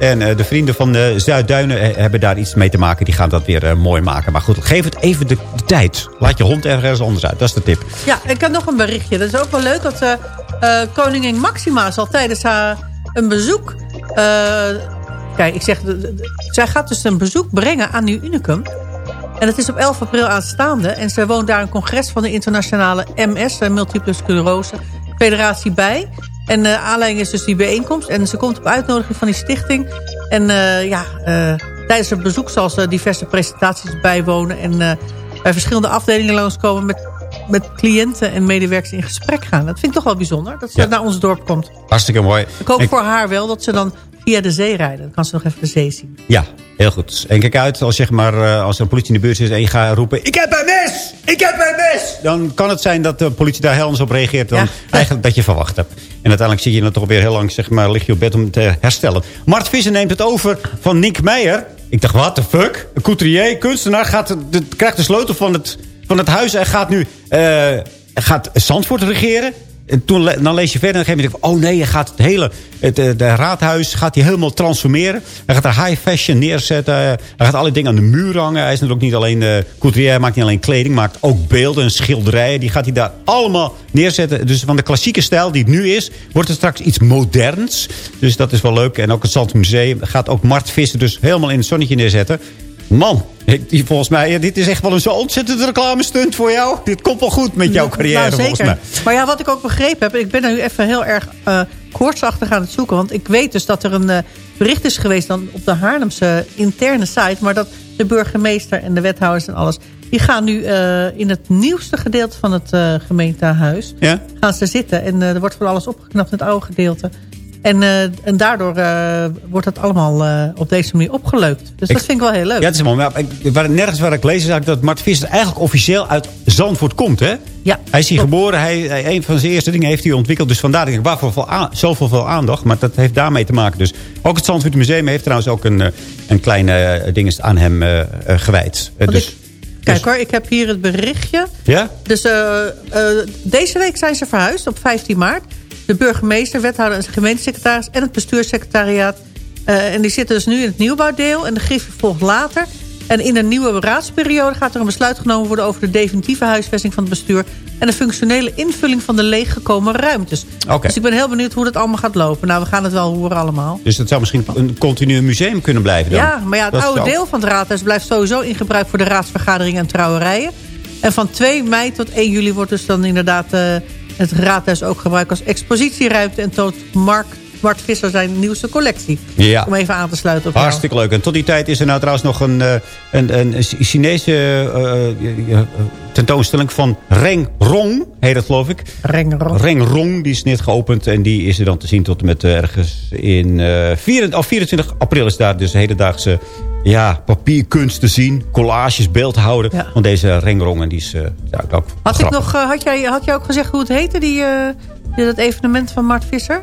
En eh, de vrienden van de Zuidduinen eh, hebben daar iets mee te maken. Die gaan dat weer eh, mooi maken. Maar goed, geef het even de, tijd. Laat je hond ergens anders uit. Dat is de tip. Ja, ik heb nog een berichtje. Dat is ook wel leuk. Dat eh, eh, koningin Maxima zal tijdens haar een bezoek... eh, kijk, ik zeg... zij gaat dus een bezoek brengen aan Nieuw Unicum. En het is op 11 april aanstaande. En ze woont daar een congres van de internationale MS... eh, Multiple Sclerose Federatie bij. En eh aanleiding is dus die bijeenkomst. En ze komt op uitnodiging van die stichting. En eh, ja, eh, tijdens het bezoek zal ze diverse presentaties bijwonen. En bij verschillende afdelingen langskomen met met cliënten en medewerkers in gesprek gaan. Dat vind ik toch wel bijzonder, dat ze Ja. naar ons dorp komt. Hartstikke mooi. Ik hoop voor haar wel dat ze dan via de zee rijden. Dan kan ze nog even de zee zien. Ja, heel goed. En kijk uit, als, zeg maar, eh, als er een politie in de buurt is en je gaat roepen... Ik heb een mes! Ik heb een mes! Dan kan het zijn dat de politie daar heel anders op reageert... dan Ja. eigenlijk dat je verwacht hebt. En uiteindelijk zie je dan toch weer heel lang, zeg maar, lig je op bed om te herstellen. Mart Visser neemt het over van Nick Meijer. Ik dacht, what the fuck? Een couturier, kunstenaar, gaat de, de- krijgt de sleutel van het, van het huis... en gaat nu eh, gaat Zandvoort regeren... En toen, dan lees je verder en dan denk je... oh nee, hij gaat het hele het, eh, de raadhuis gaat hij helemaal transformeren. Hij gaat er high fashion neerzetten. Hij gaat alle dingen aan de muur hangen. Hij is natuurlijk niet alleen uh, couturier. Maakt niet alleen kleding, maakt ook beelden en schilderijen. Die gaat hij daar allemaal neerzetten. Dus van de klassieke stijl die het nu is... wordt het straks iets moderns. Dus dat is wel leuk. En ook het Zandmuseum gaat ook Mart Visser dus helemaal in het zonnetje neerzetten. Man, ik- volgens mij, dit is echt wel een zo ontzettend reclame stunt voor jou. Dit komt wel goed met jouw carrière, Nou, volgens mij. Maar ja, wat ik ook begrepen heb... ik ben er nu even heel erg eh koortsachtig aan het zoeken. Want ik weet dus dat er een eh, bericht is geweest... dan op de Haarlemse interne site... maar dat de burgemeester en de wethouders en alles... die gaan nu eh, in het nieuwste gedeelte van het eh, gemeentehuis... Ja? gaan ze zitten. En eh, er wordt van alles opgeknapt in het oude gedeelte. En, eh, en daardoor eh, wordt het allemaal eh, op deze manier opgeleukt. Dus Ik- dat vind ik wel heel leuk. Ja, het is mooi. Waar, nergens waar ik lees is dat Mart Visser eigenlijk officieel uit Zandvoort komt, hè? Ja, Hij is hier klopt. geboren. Hij, hij- een van zijn eerste dingen heeft hij ontwikkeld. Dus vandaar denk ik, waarvoor veel aan- zoveel veel aandacht? Maar dat heeft daarmee te maken. Dus ook het Zandvoort Museum heeft trouwens ook een, een kleine ding aan hem gewijd. Dus, ik- Kijk hoor, ik heb hier het berichtje. ja? Dus deze week zijn ze verhuisd op 15 maart. De burgemeester, wethouder en gemeentesecretaris... en het bestuurssecretariaat. Eh, en die zitten dus nu in het nieuwbouwdeel. En de griffie volgt later. En in de nieuwe raadsperiode gaat er een besluit genomen worden... over de definitieve huisvesting van het bestuur... en de functionele invulling van de leeggekomen ruimtes. Dus ik ben heel benieuwd hoe dat allemaal gaat lopen. Nou, we gaan het wel horen allemaal. Dus dat zou misschien een continu museum kunnen blijven dan? Ja, maar ja, het Dat oude deel van het raadhuis blijft sowieso in gebruik voor de raadsvergaderingen en trouwerijen. En van 2 mei tot 1 juli wordt dus dan inderdaad eh, het raadhuis ook gebruikt als expositieruimte. En toont Mark, Visser zijn nieuwste collectie. Ja. Om even aan te sluiten op jou. Hartstikke leuk. En tot die tijd is er nou trouwens nog een, eh, een, een Chinese eh, eh, tentoonstelling van Reng Rong. Heet dat geloof ik. Reng Rong. Reng Rong, die is net geopend. En die is er dan te zien tot en met ergens in... eh 24, oh, 24 april is daar dus hedendaagse ja, papierkunst te zien. Collages, beeldhouden Ja. van deze Reng Rong. En die is eh, ja, ook Had, ik nog, eh, had, jij, had jij ook gezegd hoe het heette, die, eh, dat evenement van Mart Visser?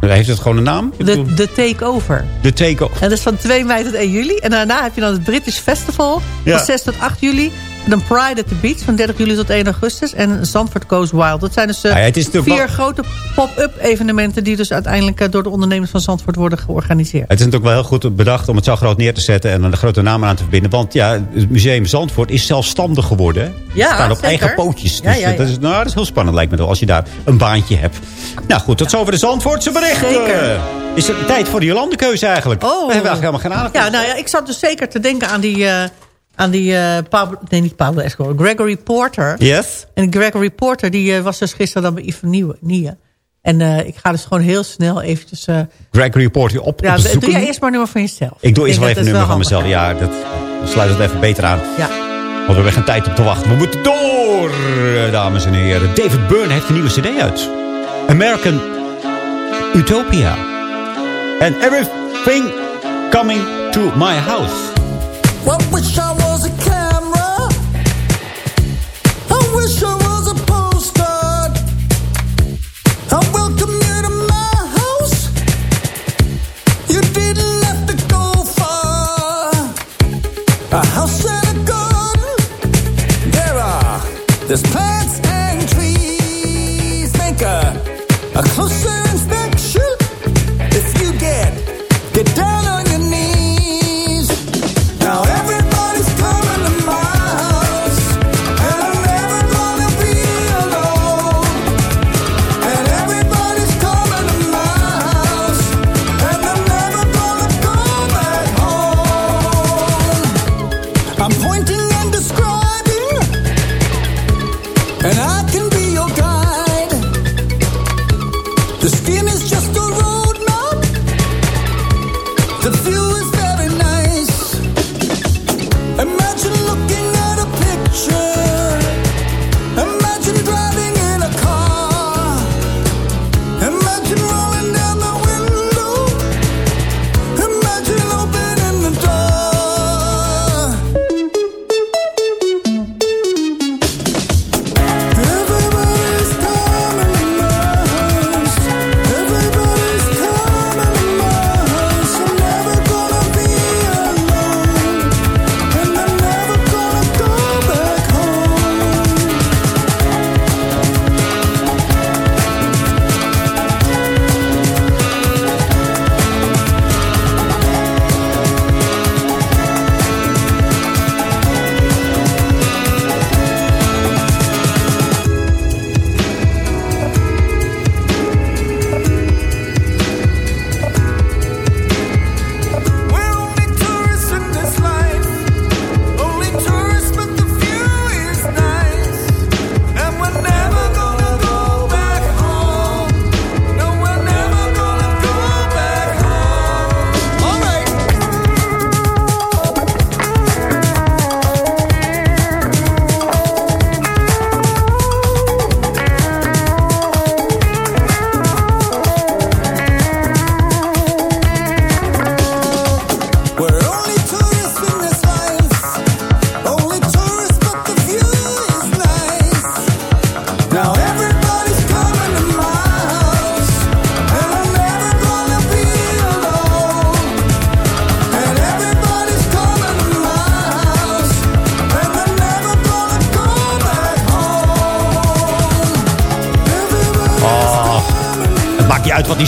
Heeft het gewoon een naam? De, de Takeover. de Take En dat is van 2 mei tot 1 juli. En daarna heb je dan het British Festival Ja. van 6 tot 8 juli. Dan Pride at the Beach van 30 juli tot 1 augustus. En Zandvoort Goes Wild. Dat zijn dus eh, ja, het is natuurlijk vier wel- grote pop-up evenementen... die dus uiteindelijk eh, door de ondernemers van Zandvoort worden georganiseerd. Het is natuurlijk wel heel goed bedacht om het zo groot neer te zetten... en de grote namen aan te verbinden. Want ja, het museum Zandvoort is zelfstandig geworden. hè. Ja, Het staat op zeker. eigen pootjes. Dus ja, ja. Dat, is, nou, dat is heel spannend lijkt me wel, als je daar een baantje hebt. Nou goed, tot zover de Zandvoortse berichten. Zeker. Is het tijd voor de Jolandekeuze eigenlijk? Oh. We hebben eigenlijk helemaal geen aandacht. Ja, nou ja, ik zat dus zeker te denken aan die... eh, aan die eh, Pablo, nee, niet Pablo Escobar, Gregory Porter. Yes? En Gregory Porter, die eh, was dus gisteren dan bij Yves Nieuwe. En eh, ik ga dus gewoon heel snel eventjes... Gregory Porter op, ja, opzoeken. doe jij eerst maar een nummer van jezelf. Ik doe eerst wel even een nummer van mezelf. Ja, dat, sluit het even beter aan. Ja. Want we hebben geen tijd op te wachten. We moeten door, dames en heren. David Byrne heeft een nieuwe cd uit. American Utopia. And everything coming to my house.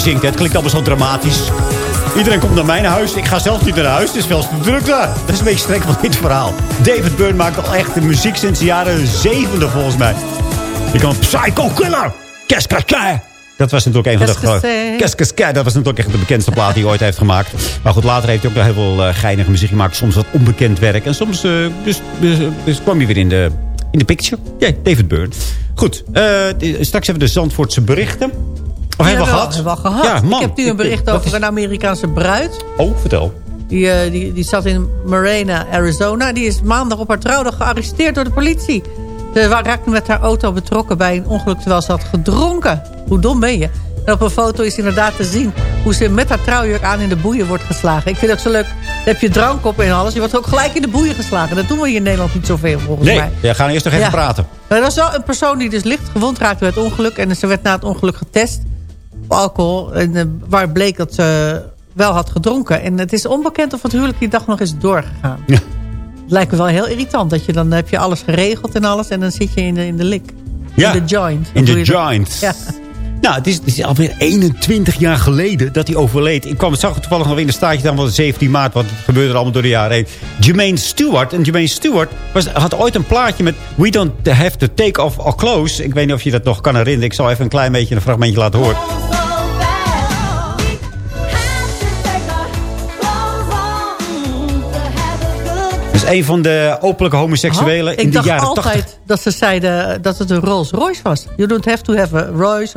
Zingt. hè. Het klinkt allemaal zo dramatisch. Iedereen komt naar mijn huis. Ik ga zelf niet naar huis. Het is veel te druk daar. Dat is een beetje streng van dit verhaal. David Byrne maakt al echt de muziek sinds de jaren 70 volgens mij. Je kan Psycho Killer. C'est? Dat was natuurlijk een van de... C'est? Dat was natuurlijk echt de bekendste plaat die hij ooit heeft gemaakt. Maar goed, later heeft hij ook nog heel veel eh, geinige muziek gemaakt. Soms wat onbekend werk. En soms eh, dus, dus, dus kwam hij weer in de, in de picture. Ja, David Byrne. Goed, eh, straks hebben we de Zandvoortse berichten. Hebben we gehad? Hebben we al gehad. Ja, man. ik heb nu een bericht Dat over is- een Amerikaanse bruid. Oh, vertel. Die, eh, die, die zat in Marina, Arizona. Die is maandag op haar trouwdag gearresteerd door de politie. Ze raakte met haar auto betrokken bij een ongeluk terwijl ze had gedronken. Hoe dom ben je? En op een foto is inderdaad te zien hoe ze met haar trouwjurk aan in de boeien wordt geslagen. Ik vind het ook zo leuk. Dan heb je drank op en alles. Je wordt ook gelijk in de boeien geslagen. Dat doen we hier in Nederland niet zoveel volgens Nee, mij. we gaan eerst nog even Ja. praten. Er was wel een persoon die dus licht gewond raakte bij het ongeluk. En ze werd na het ongeluk getest op alcohol. En, eh, waar bleek dat ze wel had gedronken. En het is onbekend of het huwelijk die dag nog is doorgegaan. Ja. Het lijkt me wel heel irritant. Dat je dan heb je alles geregeld en alles. En dan zit je in de, in de lik. Ja. In de joint. In de joint. Ja. Nou, het is, het is alweer 21 jaar geleden dat hij overleed. Ik kwam, zag het toevallig nog in de staatje dan wel 17 maart. Wat gebeurde er allemaal door de jaren heen. Jermaine Stewart. En Jermaine Stewart was, had ooit een plaatje met... We don't have to take off our clothes. Ik weet niet of je dat nog kan herinneren. Ik zal even een klein beetje een fragmentje laten horen. Een van de openlijke homoseksuelen Oh, in ik de dacht jaren altijd 80. dat ze zeiden dat het een Rolls Royce was. You don't have to have a Rolls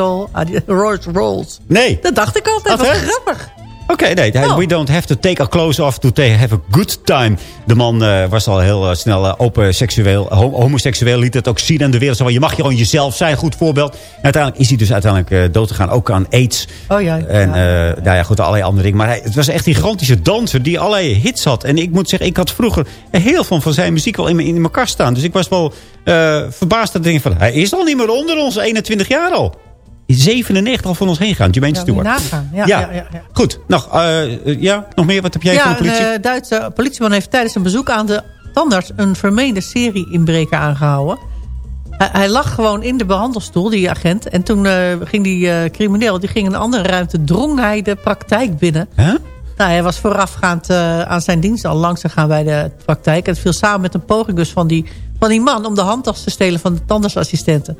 Royce Rolls. Nee. Dat dacht ik altijd. Dat was grappig. Oké, nee. Oh. We don't have to take our clothes off to have a good time. De man eh, was al heel eh, snel eh, open seksueel, ho- homoseksueel. Liet het ook zien aan de wereld. Zo van, je mag gewoon jezelf zijn. Goed voorbeeld. En uiteindelijk is hij dus uiteindelijk eh, dood gegaan. Ook aan AIDS. Oh ja. En eh, nou ja, goed, allerlei andere dingen. Maar hij, het was echt een gigantische danser die allerlei hits had. En ik moet zeggen, ik had vroeger heel veel van zijn muziek wel in, mijn- in mijn kast staan. Dus ik was wel verbaasd dat ik denk van... Hij is al niet meer onder ons, 21 jaar al. 97 al van ons heen gaan, Jermaine Ja, Stewart. nagaan. Ja, ja, ja. Goed, nog, eh, ja, nog meer? Wat heb jij van de Ja, een politie? eh, Duitse politieman heeft tijdens een bezoek aan de tandarts... een vermeende serie-inbreker aangehouden. Hij, hij lag gewoon in de behandelstoel, die agent. En toen eh, ging die crimineel, die ging in een andere ruimte... drong hij de praktijk binnen. Huh? Nou, hij was voorafgaand aan zijn dienst al langs gegaan bij de praktijk. Het viel samen met een poging dus van die, van die man... om de handtas te stelen van de tandartsassistenten.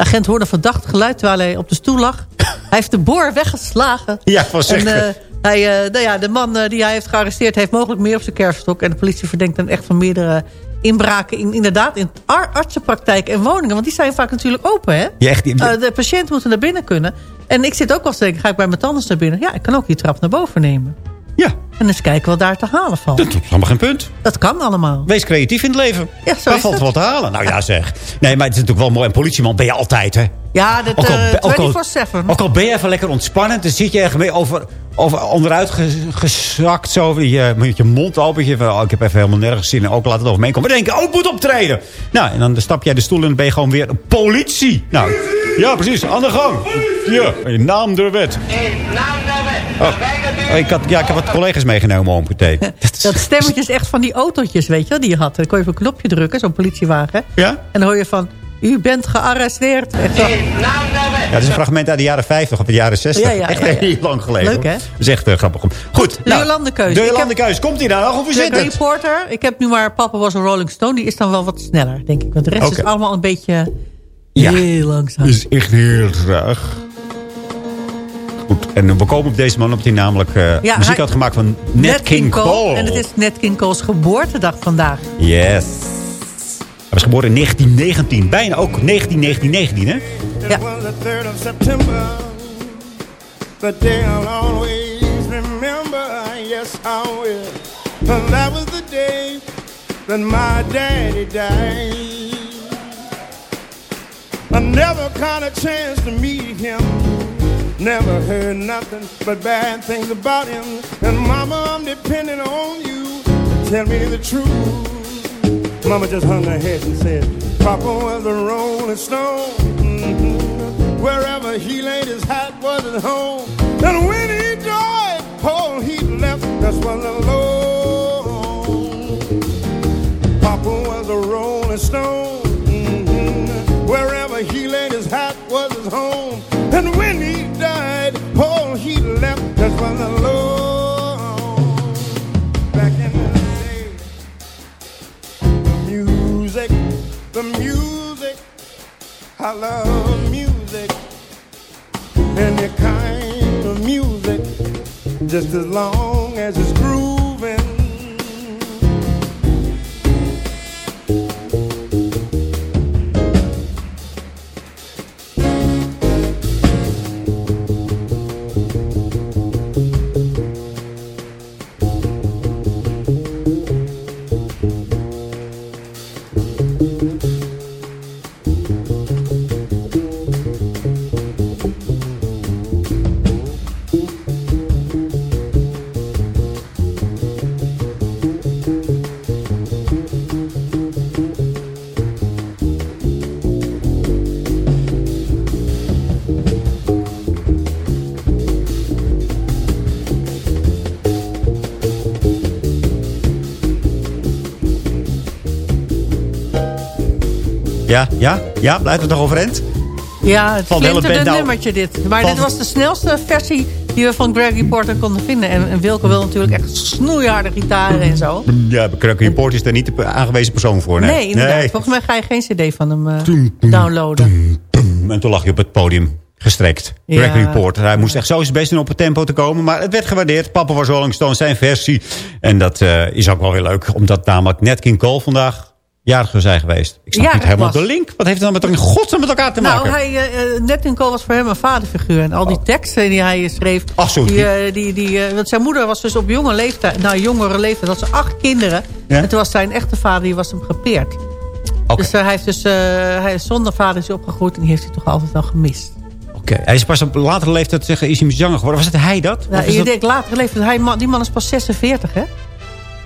De agent hoorde een verdacht geluid terwijl hij op de stoel lag. Hij heeft de boor weggeslagen. Ja, van En zeggen. eh, hij, eh, nou ja, de man eh, die hij heeft gearresteerd... heeft mogelijk meer op zijn kerfstok. En de politie verdenkt hem echt van meerdere inbraken... In, inderdaad in ar- artsenpraktijken en woningen. Want die zijn vaak natuurlijk open, hè? Ja, echt, die- de patiënt moet er naar binnen kunnen. En ik zit ook wel eens te denken... ga ik bij mijn tandarts naar binnen? Ja, ik kan ook die trap naar boven nemen. ja, En eens kijken wat daar te halen valt. dat is allemaal geen punt. Dat kan allemaal. Wees creatief in het leven. Ja, zo Daar is valt het. wat te halen. Nou ja, zeg. Nee, maar het is natuurlijk wel mooi. Een politieman ben je altijd, hè? Ja, dat Ook al, eh, be- ook, al, 24-7. ook al ben je even lekker ontspannend, dan zit je ergens mee over, over onderuit ge- gezakt. Zo, je, met je mond open. Je, van, oh, ik heb even helemaal nergens zin in. Ook laat het over me komen. Maar dan denk je, oh, ik moet optreden. Nou, en dan stap jij de stoel en dan ben je gewoon weer politie. Nou, ja, precies. Aan de gang. Ja, in naam der wet. Oh, ik, had, ja, ik heb wat collega's meegenomen om meteen. Dat stemmetje is echt van die autootjes, weet je wel, die je had. Dan kon je op een knopje drukken, zo'n politiewagen. Ja? En dan hoor je van, u bent gearresteerd. Echt zo. Ja, dat is een fragment uit de jaren 50 of de jaren 60. Ja, ja, echt ja, ja. heel lang geleden. Leuk, hè? Dat is echt eh, grappig. Goed. de Jolandekeus. De Jolandekeus. Komt hij nou? Hoe De zit het? reporter, ik heb nu maar Papa was een Rolling Stone. Die is dan wel wat sneller, denk ik. Want de rest is allemaal een beetje Ja. heel langzaam. is echt heel traag. Goed. En we komen op deze man op die namelijk eh, Ja, muziek hij- had gemaakt van Nat, King Cole. En het is Nat King Cole's geboortedag vandaag. Yes. Hij was geboren in 1919. Bijna ook 1919, hè? Ja. It was the 3rd of September. The day I'll always remember. Yes, I will. And that was the day that my daddy died. I never got a chance to meet him. Never heard nothing but bad things about him. And mama, I'm depending on you. Tell me the truth. Mama just hung her head and said, Papa was a rolling stone. Mhm. Wherever he laid his hat was at home. And when he died, all he left us was alone. Papa was a rolling stone. Mhm. Wherever he laid his hat was his home. The music, I love music. Any kind of music, just as long as it's grooving. Ja, ja, ja, blijft het nog overeind? Ja, het Van nou? nummertje dit. Maar Van- dit was de snelste versie die we van Gregory Porter konden vinden. En, en Wilco wil natuurlijk echt snoeiharde gitaren en zo. Ja, Cracker Report is daar niet de aangewezen persoon voor. Nee, Nee, inderdaad. Volgens mij ga je geen cd van hem eh, downloaden. En toen lag je op het podium gestrekt. Ja. Gregory Porter. Hij moest echt zo zijn best doen op het tempo te komen. Maar het werd gewaardeerd. Papa was Rolling Stone, zijn versie. En dat eh, is ook wel weer leuk. Omdat namelijk Nat King Cole vandaag jarig zijn geweest. Ik snap niet helemaal was. de link. Wat heeft het dan met, godsnaam met elkaar te maken? Nou, hij, Cole was voor hem een vaderfiguur. En al die teksten die hij schreef... Oh. Ach zo, die, die- eh, die, die, want zijn moeder was dus op jonge leeftijd... Nou, jongere leeftijd had ze acht kinderen. Ja? En toen was zijn echte vader, die was hem gepeerd. Dus hij, heeft dus, hij is zonder vader is opgegroeid... en die heeft hij toch altijd wel gemist. Oké. Hij is pas op latere leeftijd zeggen, is hij zanger geworden. Was het hij dat? Nou, je dat... denkt later leeftijd... Hij, die man is pas 46, hè?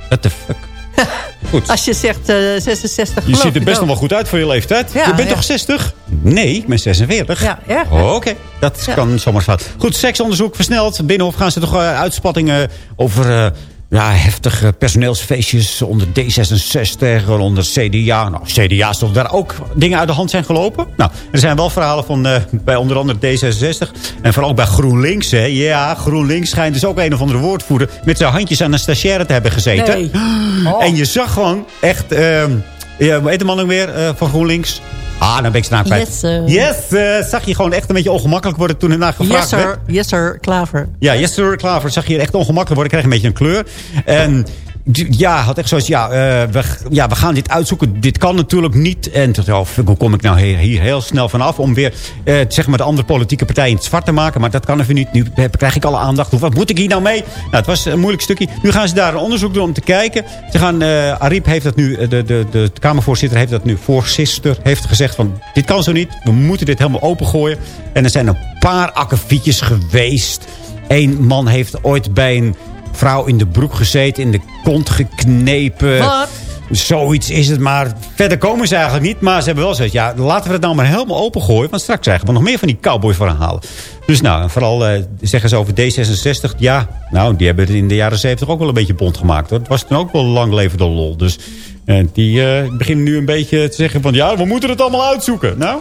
What the fuck? Goed. Als je zegt eh, 66, Je ziet er best nog wel goed uit voor je leeftijd. Ja, je bent ja. toch 60? Nee, ik ben 46. Ja, erg. Oké, dat kan zomaar fout. Goed, seksonderzoek versneld. Binnenhof gaan ze toch eh, uitspattingen over eh, ja, heftige personeelsfeestjes onder D66, onder CDA. Nou, CDA is toch daar ook dingen uit de hand zijn gelopen? Nou, er zijn wel verhalen van eh, bij onder andere D66 en vooral ook bij GroenLinks. Hè. Ja, GroenLinks schijnt dus ook een of andere woordvoerder met zijn handjes aan een stagiaire te hebben gezeten. Nee. Oh. En je zag gewoon echt... ehm ja, heet de man ook weer eh, van GroenLinks? Ah, dan ben ik zijn naam kwijt. Yes, sir. Yes, eh, zag je gewoon echt een beetje ongemakkelijk worden toen ernaar gevraagd Yes, werd. sir. Yes, sir. Klaver. Ja, Yes Sir Klaver zag je echt ongemakkelijk worden. Kreeg een beetje een kleur. En ja, had echt zoiets, ja, eh, we, ja, we gaan dit uitzoeken. Dit kan natuurlijk niet. En toen oh, hoe kom ik nou hier, heel snel vanaf... om weer eh, zeg maar de andere politieke partijen in het zwart te maken. Maar dat kan even niet. Nu krijg ik alle aandacht. Wat moet ik hier nou mee? Nou, het was een moeilijk stukje. Nu gaan ze daar een onderzoek doen om te kijken. Ze gaan, eh Ariep heeft dat nu, de, de, de Kamervoorzitter heeft dat nu, voorzitter heeft gezegd van... dit kan zo niet, we moeten dit helemaal opengooien. En er zijn een paar akkefietjes geweest... Eén man heeft ooit bij een vrouw in de broek gezeten, in de kont geknepen. Wat? Zoiets is het, maar verder komen ze eigenlijk niet. Maar ze hebben wel gezegd, ja, laten we het nou maar helemaal opengooien. Want straks krijgen we nog meer van die cowboy-verhalen. Dus nou, en vooral eh, zeggen ze over D66. Ja, nou, die hebben het in de jaren 70 ook wel een beetje bond gemaakt. Hoor. Het was toen ook wel lang levende lol. Dus eh, die eh, beginnen nu een beetje te zeggen van... ja, we moeten het allemaal uitzoeken. Nou,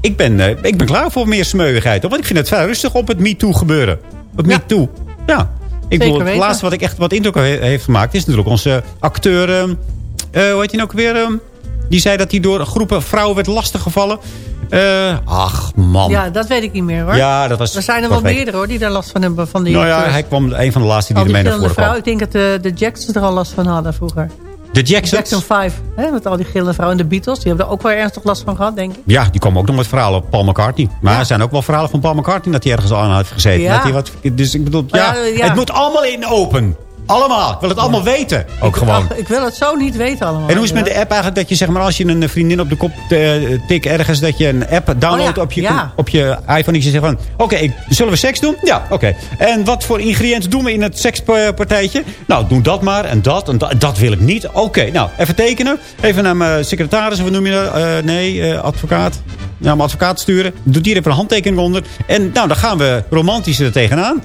ik ben, ik ben klaar voor meer smeuigheid. Hoor, want ik vind het vrij rustig op het MeToo gebeuren. Op. MeToo. Ja. Ik bedoel, het laatste wat ik echt wat indruk he- heeft gemaakt... is natuurlijk onze acteur... ehm, eh, hoe heet hij nou ook weer? ehm, die zei dat hij door groepen vrouwen werd lastiggevallen. Eh, ach, man. Ja, dat weet ik niet meer hoor. Ja, dat was... er zijn er wel meerdere hoor, die daar last van hebben. Van die Nou ja, acteurs. hij kwam een van de laatste die Al er die mee naar voren kwam. Ik denk dat de, de Jacksons er al last van hadden vroeger. De Jacksons. Jackson 5, hè, met al die gillende vrouwen. En de Beatles, die hebben er ook wel ernstig last van gehad, denk ik. Ja, die komen ook nog met verhalen op Paul McCartney. Maar Ja. er zijn ook wel verhalen van Paul McCartney... dat hij ergens aan heeft gezeten. Ja. Dat hij wat, dus ik bedoel, ja. het moet allemaal in open. Allemaal. Ik wil het allemaal weten. Ook gewoon. Ach, ik wil het zo niet weten allemaal. En hoe is het met de app eigenlijk dat je zeg maar als je een vriendin op de kop eh, tikt ergens dat je een app downloadt Oh ja, op, je, ja. op je iPhone en je zegt van oké, ik- zullen we seks doen? Ja, oké. En wat voor ingrediënten doen we in het sekspartijtje? Nou, doe dat maar en dat en dat, dat wil ik niet. Oké, nou, even tekenen. Even naar mijn secretaris, of wat noem je dat? Eh, nee, eh, advocaat. Naar mijn advocaat sturen. Doe hier even een handtekening onder. En nou, dan gaan we romantisch er tegenaan.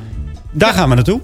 Daar gaan we naartoe.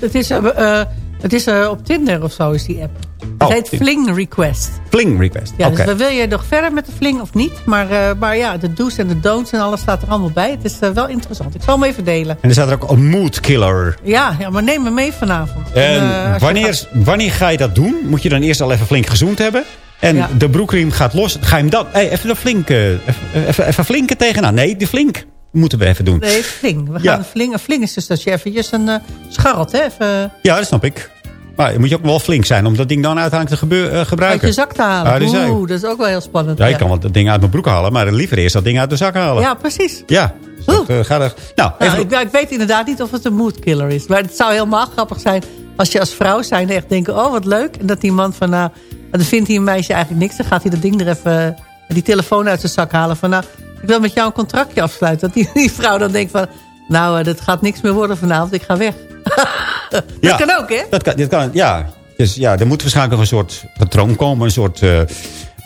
Het is, eh, eh, het is eh, op Tinder of zo is die app. Het Oh, heet Fling Request. Fling request. Ja, dus dan wil je nog verder met de fling of niet. Maar, maar ja, de do's en de don'ts en alles staat er allemaal bij. Het is wel interessant. Ik zal hem even delen. En er staat er ook een mood killer. Ja, ja maar neem me mee vanavond. En wanneer, gaat- wanneer ga je dat doen? Moet je dan eerst al even flink gezoend hebben? En Ja. de broekriem gaat los. Ga je hem dan... Hey, even de flinke... Even, even, even flinke tegenaan. Nee, die flink moeten we even doen. Nee, fling. We gaan Ja. fling. Is dus dat je eventjes een eh scharrelt, hè? Even Ja, dat snap ik. Maar je moet je ook wel flink zijn om dat ding dan uiteindelijk te eh, uit gebruiken. je zak te halen. Ik. Oeh, dat is ook wel heel spannend. Ja, je kan wel dat ding uit mijn broek halen, maar liever eerst dat ding uit de zak halen. Ja, precies. Ja. Dus dat, eh, gaat er... Nou, Nou, ik, ik weet inderdaad niet of het een moodkiller is. Maar het zou helemaal grappig zijn als je als vrouw zijn echt denkt... oh, wat leuk. En dat die man van, nou, dan vindt hij een meisje eigenlijk niks. Dan gaat hij dat ding er even, eh, die telefoon uit zijn zak halen. Van, nou, ik wil met jou een contractje afsluiten. Dat die, die vrouw dan denkt van, nou, eh, dat gaat niks meer worden vanavond. Ik ga weg. dat Ja. kan ook, hè? Dat kan, dit kan, ja. Dus ja, er moet waarschijnlijk nog een soort patroon komen. Een soort eh,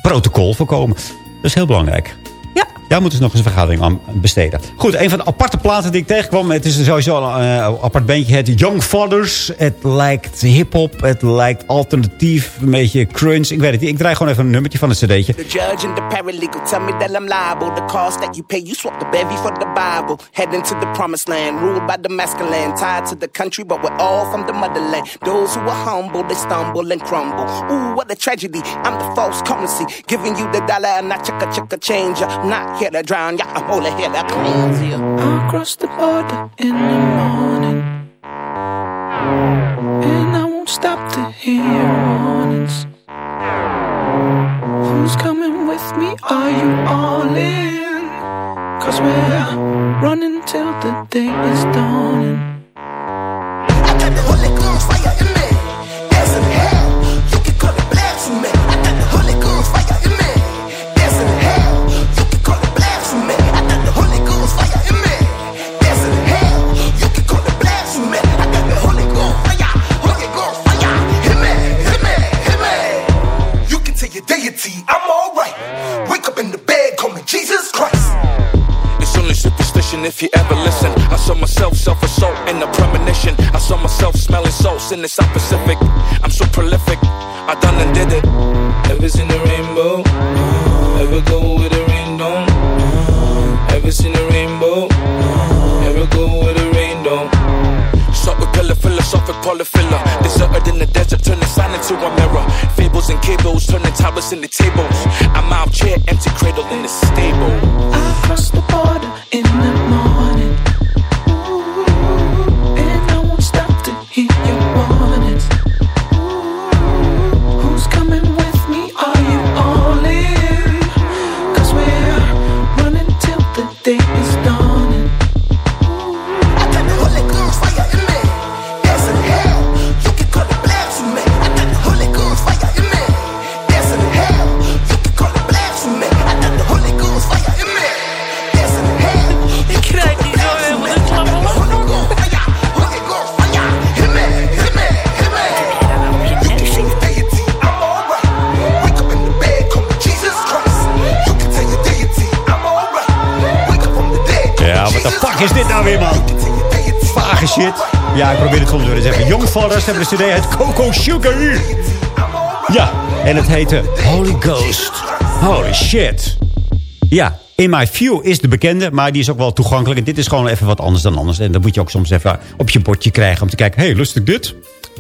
protocol voorkomen. Dat is heel belangrijk. Daar moeten ze nog eens een vergadering aan besteden. Goed, een van de aparte platen die ik tegenkwam. Het is sowieso een eh, apart bandje. Het Young Fathers. Het lijkt hip-hop. Het lijkt alternatief. Een beetje crunch. Ik weet het niet. Ik draai gewoon even een nummertje van het cd'tje. The judge and the paralegal tell me that I'm liable. The cost that you pay, you swap the bevy for the Bible. Heading to the promised land, ruled by the masculine. Tied to the country, but we're all from the motherland. Those who are humble, they stumble and crumble. Ooh, what a tragedy. I'm the false currency. Giving you the dollar and I check a changer. Not here to drown, yeah, I'm only here to cleanse you. I'll cross the border in the morning. And I won't stop to hear your warnings. Who's coming with me? Are you all in? Cause we're running till the day is dawning. I got the Holy Ghost fire in me. Your deity I'm alright. Wake up in the bed, call me Jesus Christ. It's only superstition if you ever listen. I saw myself self assault in a premonition. I saw myself smelling salts in the South Pacific. I'm so prolific. I done and did it. Ever seen a rainbow? Ever go with a rainbow? Ever seen a rainbow? Ever go with a rainbow? Salt with pillar, philosophic. In the desert, turning sand into a mirror. Fables and cables, turning towers into tables. I'm out chair, empty cradle in the stable. I'll cross the border in nou weer, man? Vage shit. Ja, ik probeer het soms weer eens even. Young hebben de cd uit Coco Sugar. Ja, en het heette Holy Ghost. Holy shit. Ja, In My View is de bekende, maar die is ook wel toegankelijk. En dit is gewoon even wat anders dan anders. En dat moet je ook soms even op je bordje krijgen om te kijken... hey, lust ik dit?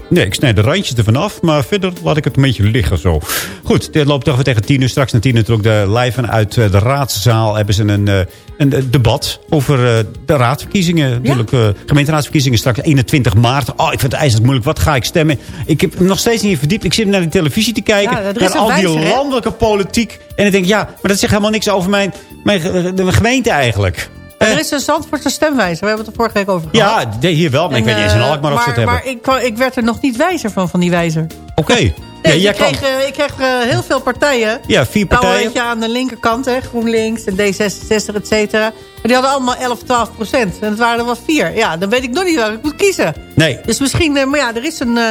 Nee, ik snij de randjes ervan af, maar verder laat ik het een beetje liggen zo. Goed, dit loopt toch weer tegen tien uur. Straks na tien uur de live vanuit eh, de raadszaal hebben ze een, eh, een eh, debat over de raadsverkiezingen. Natuurlijk, eh, gemeenteraadsverkiezingen straks 21 maart. Oh, ik vind het ijzerlijk moeilijk. Wat ga ik stemmen? Ik heb nog steeds niet verdiept. Ik zit naar die televisie te kijken. Ja, is naar al die hè? landelijke politiek. En ik denk, ja, maar dat zegt helemaal niks over mijn, mijn, ge- de gemeente eigenlijk. Er is een Zandvoortse stemwijzer. We hebben het er vorige week over gehad. Ja, hier wel, maar ik weet niet eens in eh, Alkmaar of ze het hebben. Maar ik, kwam- ik werd er nog niet wijzer van, van die wijzer. Oké. Nee, Ja, ik, kreeg, eh, ik kreeg eh, heel veel partijen. Ja, vier Nou, partijen. weet je, aan de linkerkant, hè, GroenLinks en D66, et cetera. Maar die hadden allemaal 11, 12 procent. En het waren er wel vier. Ja, dan weet ik nog niet waar ik moet kiezen. Nee. Dus misschien, eh, maar ja, er is een... eh,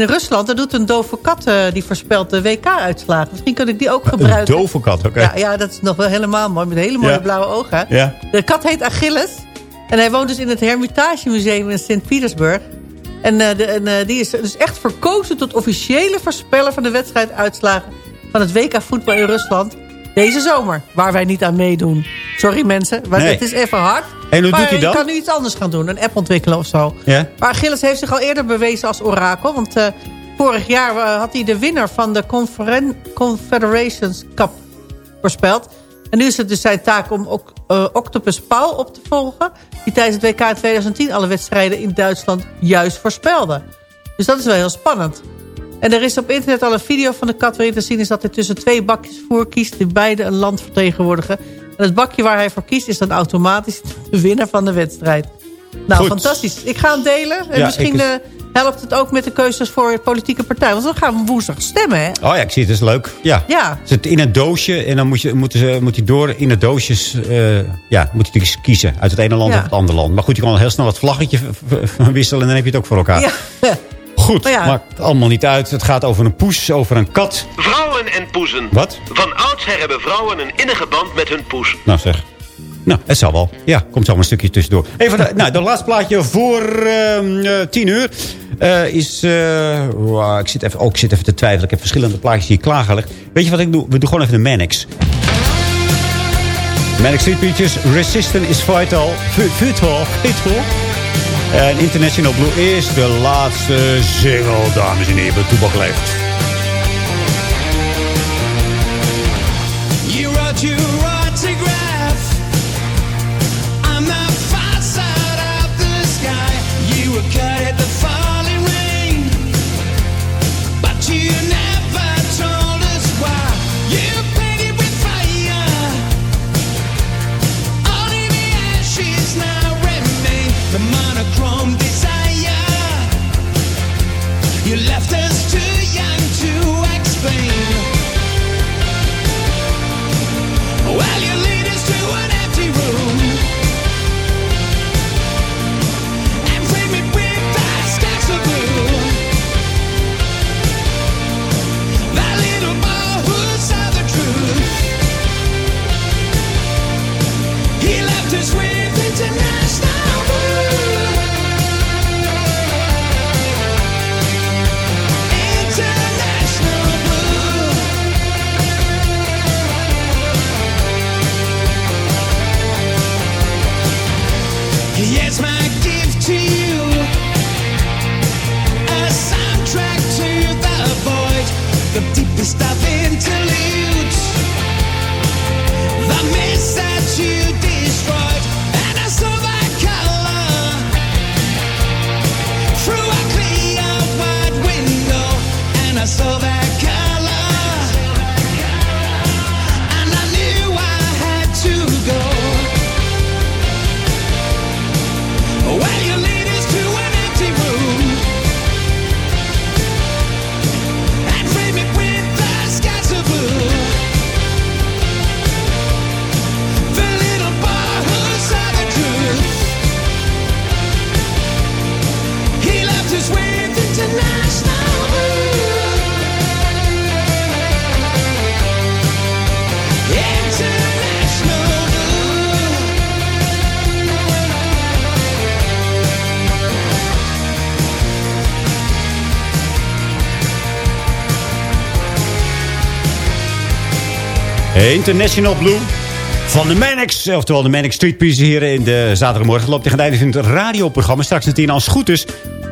in Rusland, daar doet een dove kat eh, die voorspelt de WK-uitslagen. Misschien kan ik die ook Een gebruiken. dove kat, oké. Ja, ja, dat is nog wel helemaal mooi. Met hele mooie Ja. blauwe ogen. Ja. De kat heet Achilles. En hij woont dus in het Hermitage Museum in Sint-Petersburg. En, eh, de, en eh, die is dus echt verkozen tot officiële voorspeller van de wedstrijduitslagen van het WK voetbal in Rusland deze zomer. Waar wij niet aan meedoen. Sorry mensen, maar Nee. het is even hard. En hoe maar doet hij dat? je kan nu iets anders gaan doen. Een app ontwikkelen of zo. Ja? Maar Gilles heeft zich al eerder bewezen als orakel. Want eh, vorig jaar eh, had hij de winnaar van de Confederations Cup voorspeld. En nu is het dus zijn taak om ook, eh, Octopus Paul op te volgen. Die tijdens het WK in 2010 alle wedstrijden in Duitsland juist voorspelde. Dus dat is wel heel spannend. En er is op internet al een video van de kat waarin te zien is dat hij tussen twee bakjes voer kiest die beide een land vertegenwoordigen. En het bakje waar hij voor kiest is dan automatisch de winnaar van de wedstrijd. Nou, Goed. fantastisch. Ik ga hem delen. En Ja, misschien eh, helpt het ook met de keuzes voor politieke partijen. Want dan gaan we woensdag stemmen, hè? Oh ja, ik zie het. Dat is leuk. Ja. Ja. Zit in een doosje en dan moet, je, moeten ze, moet hij door in de doosjes... eh, ja, moet hij dus kiezen uit het ene land Ja. of het andere land. Maar goed, je kan al heel snel het vlaggetje wisselen... en dan heb je het ook voor elkaar. Ja. Goed, Maar ja. maakt allemaal niet uit. Het gaat over een poes, over een kat. Vrouwen en poezen. Wat? Van oudsher hebben vrouwen een innige band met hun poes. Nou zeg. Nou, het zal wel. Ja, komt zo maar een stukje tussendoor. Even de, nou, de laatste plaatje voor ehm, eh, tien uur eh, is... eh, wow, ik, zit even, oh, ik zit even te twijfelen. Ik heb verschillende plaatjes hier klaargelegd. Weet je wat ik doe? We doen gewoon even de Mannix. Mannix Street Preachers, Resistant is Vital. Vital, Vital. En International Blue is de laatste single, dames en heren, Toebak leeft. You International Blue van de Mannix. Oftewel de Mannix Street Pieces hier in de zaterdagmorgen. Loopt tegen het einde van het radioprogramma. Straks hier als goed is.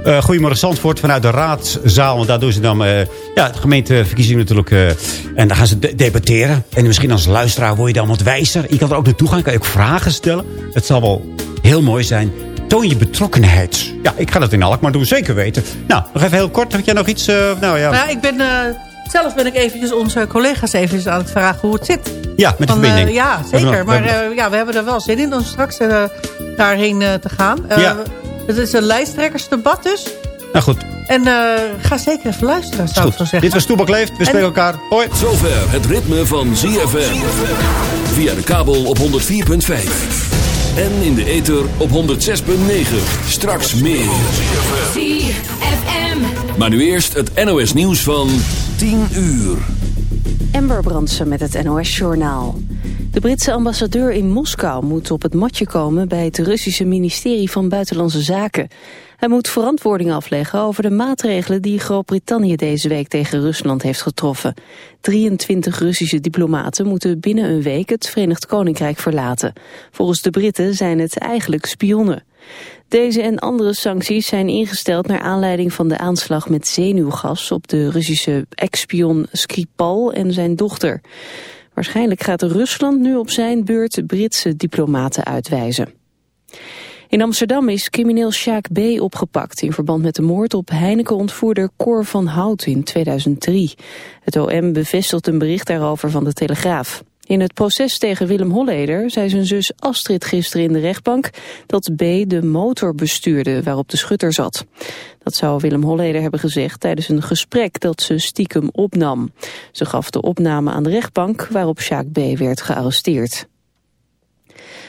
Eh Goedemorgen Zandvoort vanuit de raadzaal. Want daar doen ze dan eh, ja, de gemeenteverkiezingen natuurlijk. eh, en daar gaan ze de- debatteren. En misschien als luisteraar word je dan wat wijzer. Je kan er ook naartoe gaan. Kan je ook vragen stellen. Het zal wel heel mooi zijn. Toon je betrokkenheid. Ja, ik ga dat in Alkmaar doen. Zeker weten. Nou, nog even heel kort. Heb jij nog iets? nou ja, Nou, ik ben, zelf ben ik eventjes onze collega's even aan het vragen hoe het zit. ja met de Van, eh, ja, zeker. Maar we hebben eh, ja, we hebben er wel zin in om straks eh, daarheen eh, te gaan. Eh, Ja. Het is een lijsttrekkersdebat dus. Nou goed, En eh, ga zeker even luisteren, zou ik zo goed. zeggen. Dit was Toebak Leeft. We spreken elkaar. Hoi. Zover het ritme van ZFM. Via de kabel op 104.5. En in de ether op 106.9. Straks meer. ZFM. Maar nu eerst het NOS nieuws van 10 uur. Ember Brandsen met het NOS Journaal. De Britse ambassadeur in Moskou moet op het matje komen bij het Russische ministerie van Buitenlandse Zaken. Hij moet verantwoording afleggen over de maatregelen die Groot-Brittannië deze week tegen Rusland heeft getroffen. 23 Russische diplomaten moeten binnen een week het Verenigd Koninkrijk verlaten. Volgens de Britten zijn het eigenlijk spionnen. Deze en andere sancties zijn ingesteld naar aanleiding van de aanslag met zenuwgas op de Russische ex-spion Skripal en zijn dochter. Waarschijnlijk gaat Rusland nu op zijn beurt Britse diplomaten uitwijzen. In Amsterdam is crimineel Sjaak B. opgepakt... in verband met de moord op Heineken-ontvoerder Cor van Hout in 2003. Het OM bevestigt een bericht daarover van de Telegraaf. In het proces tegen Willem Holleder zei zijn zus Astrid gisteren in de rechtbank... dat B. de motor bestuurde waarop de schutter zat. Dat zou Willem Holleder hebben gezegd tijdens een gesprek dat ze stiekem opnam. Ze gaf de opname aan de rechtbank waarop Sjaak B. werd gearresteerd.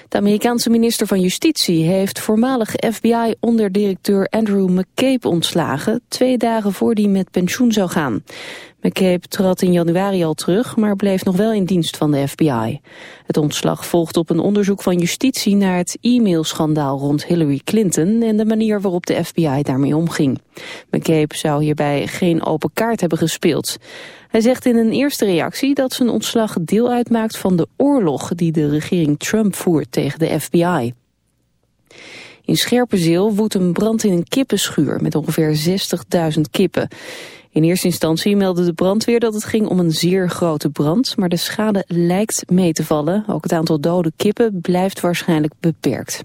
De Amerikaanse minister van Justitie heeft voormalig FBI-onderdirecteur Andrew McCabe ontslagen, twee dagen voor hij met pensioen zou gaan. McCabe trad in januari al terug, maar bleef nog wel in dienst van de FBI. Het ontslag volgt op een onderzoek van justitie naar het e-mailschandaal rond Hillary Clinton en de manier waarop de FBI daarmee omging. McCabe zou hierbij geen open kaart hebben gespeeld. Hij zegt in een eerste reactie dat zijn ontslag deel uitmaakt van de oorlog die de regering Trump voert tegen de FBI. In Scherpenzeel woedt een brand in een kippenschuur met ongeveer 60.000 kippen. In eerste instantie meldde de brandweer dat het ging om een zeer grote brand, maar de schade lijkt mee te vallen. Ook het aantal dode kippen blijft waarschijnlijk beperkt.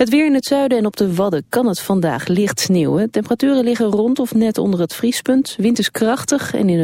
Het weer in het zuiden en op de Wadden kan het vandaag licht sneeuwen. Temperaturen liggen rond of net onder het vriespunt. Wind is krachtig en in het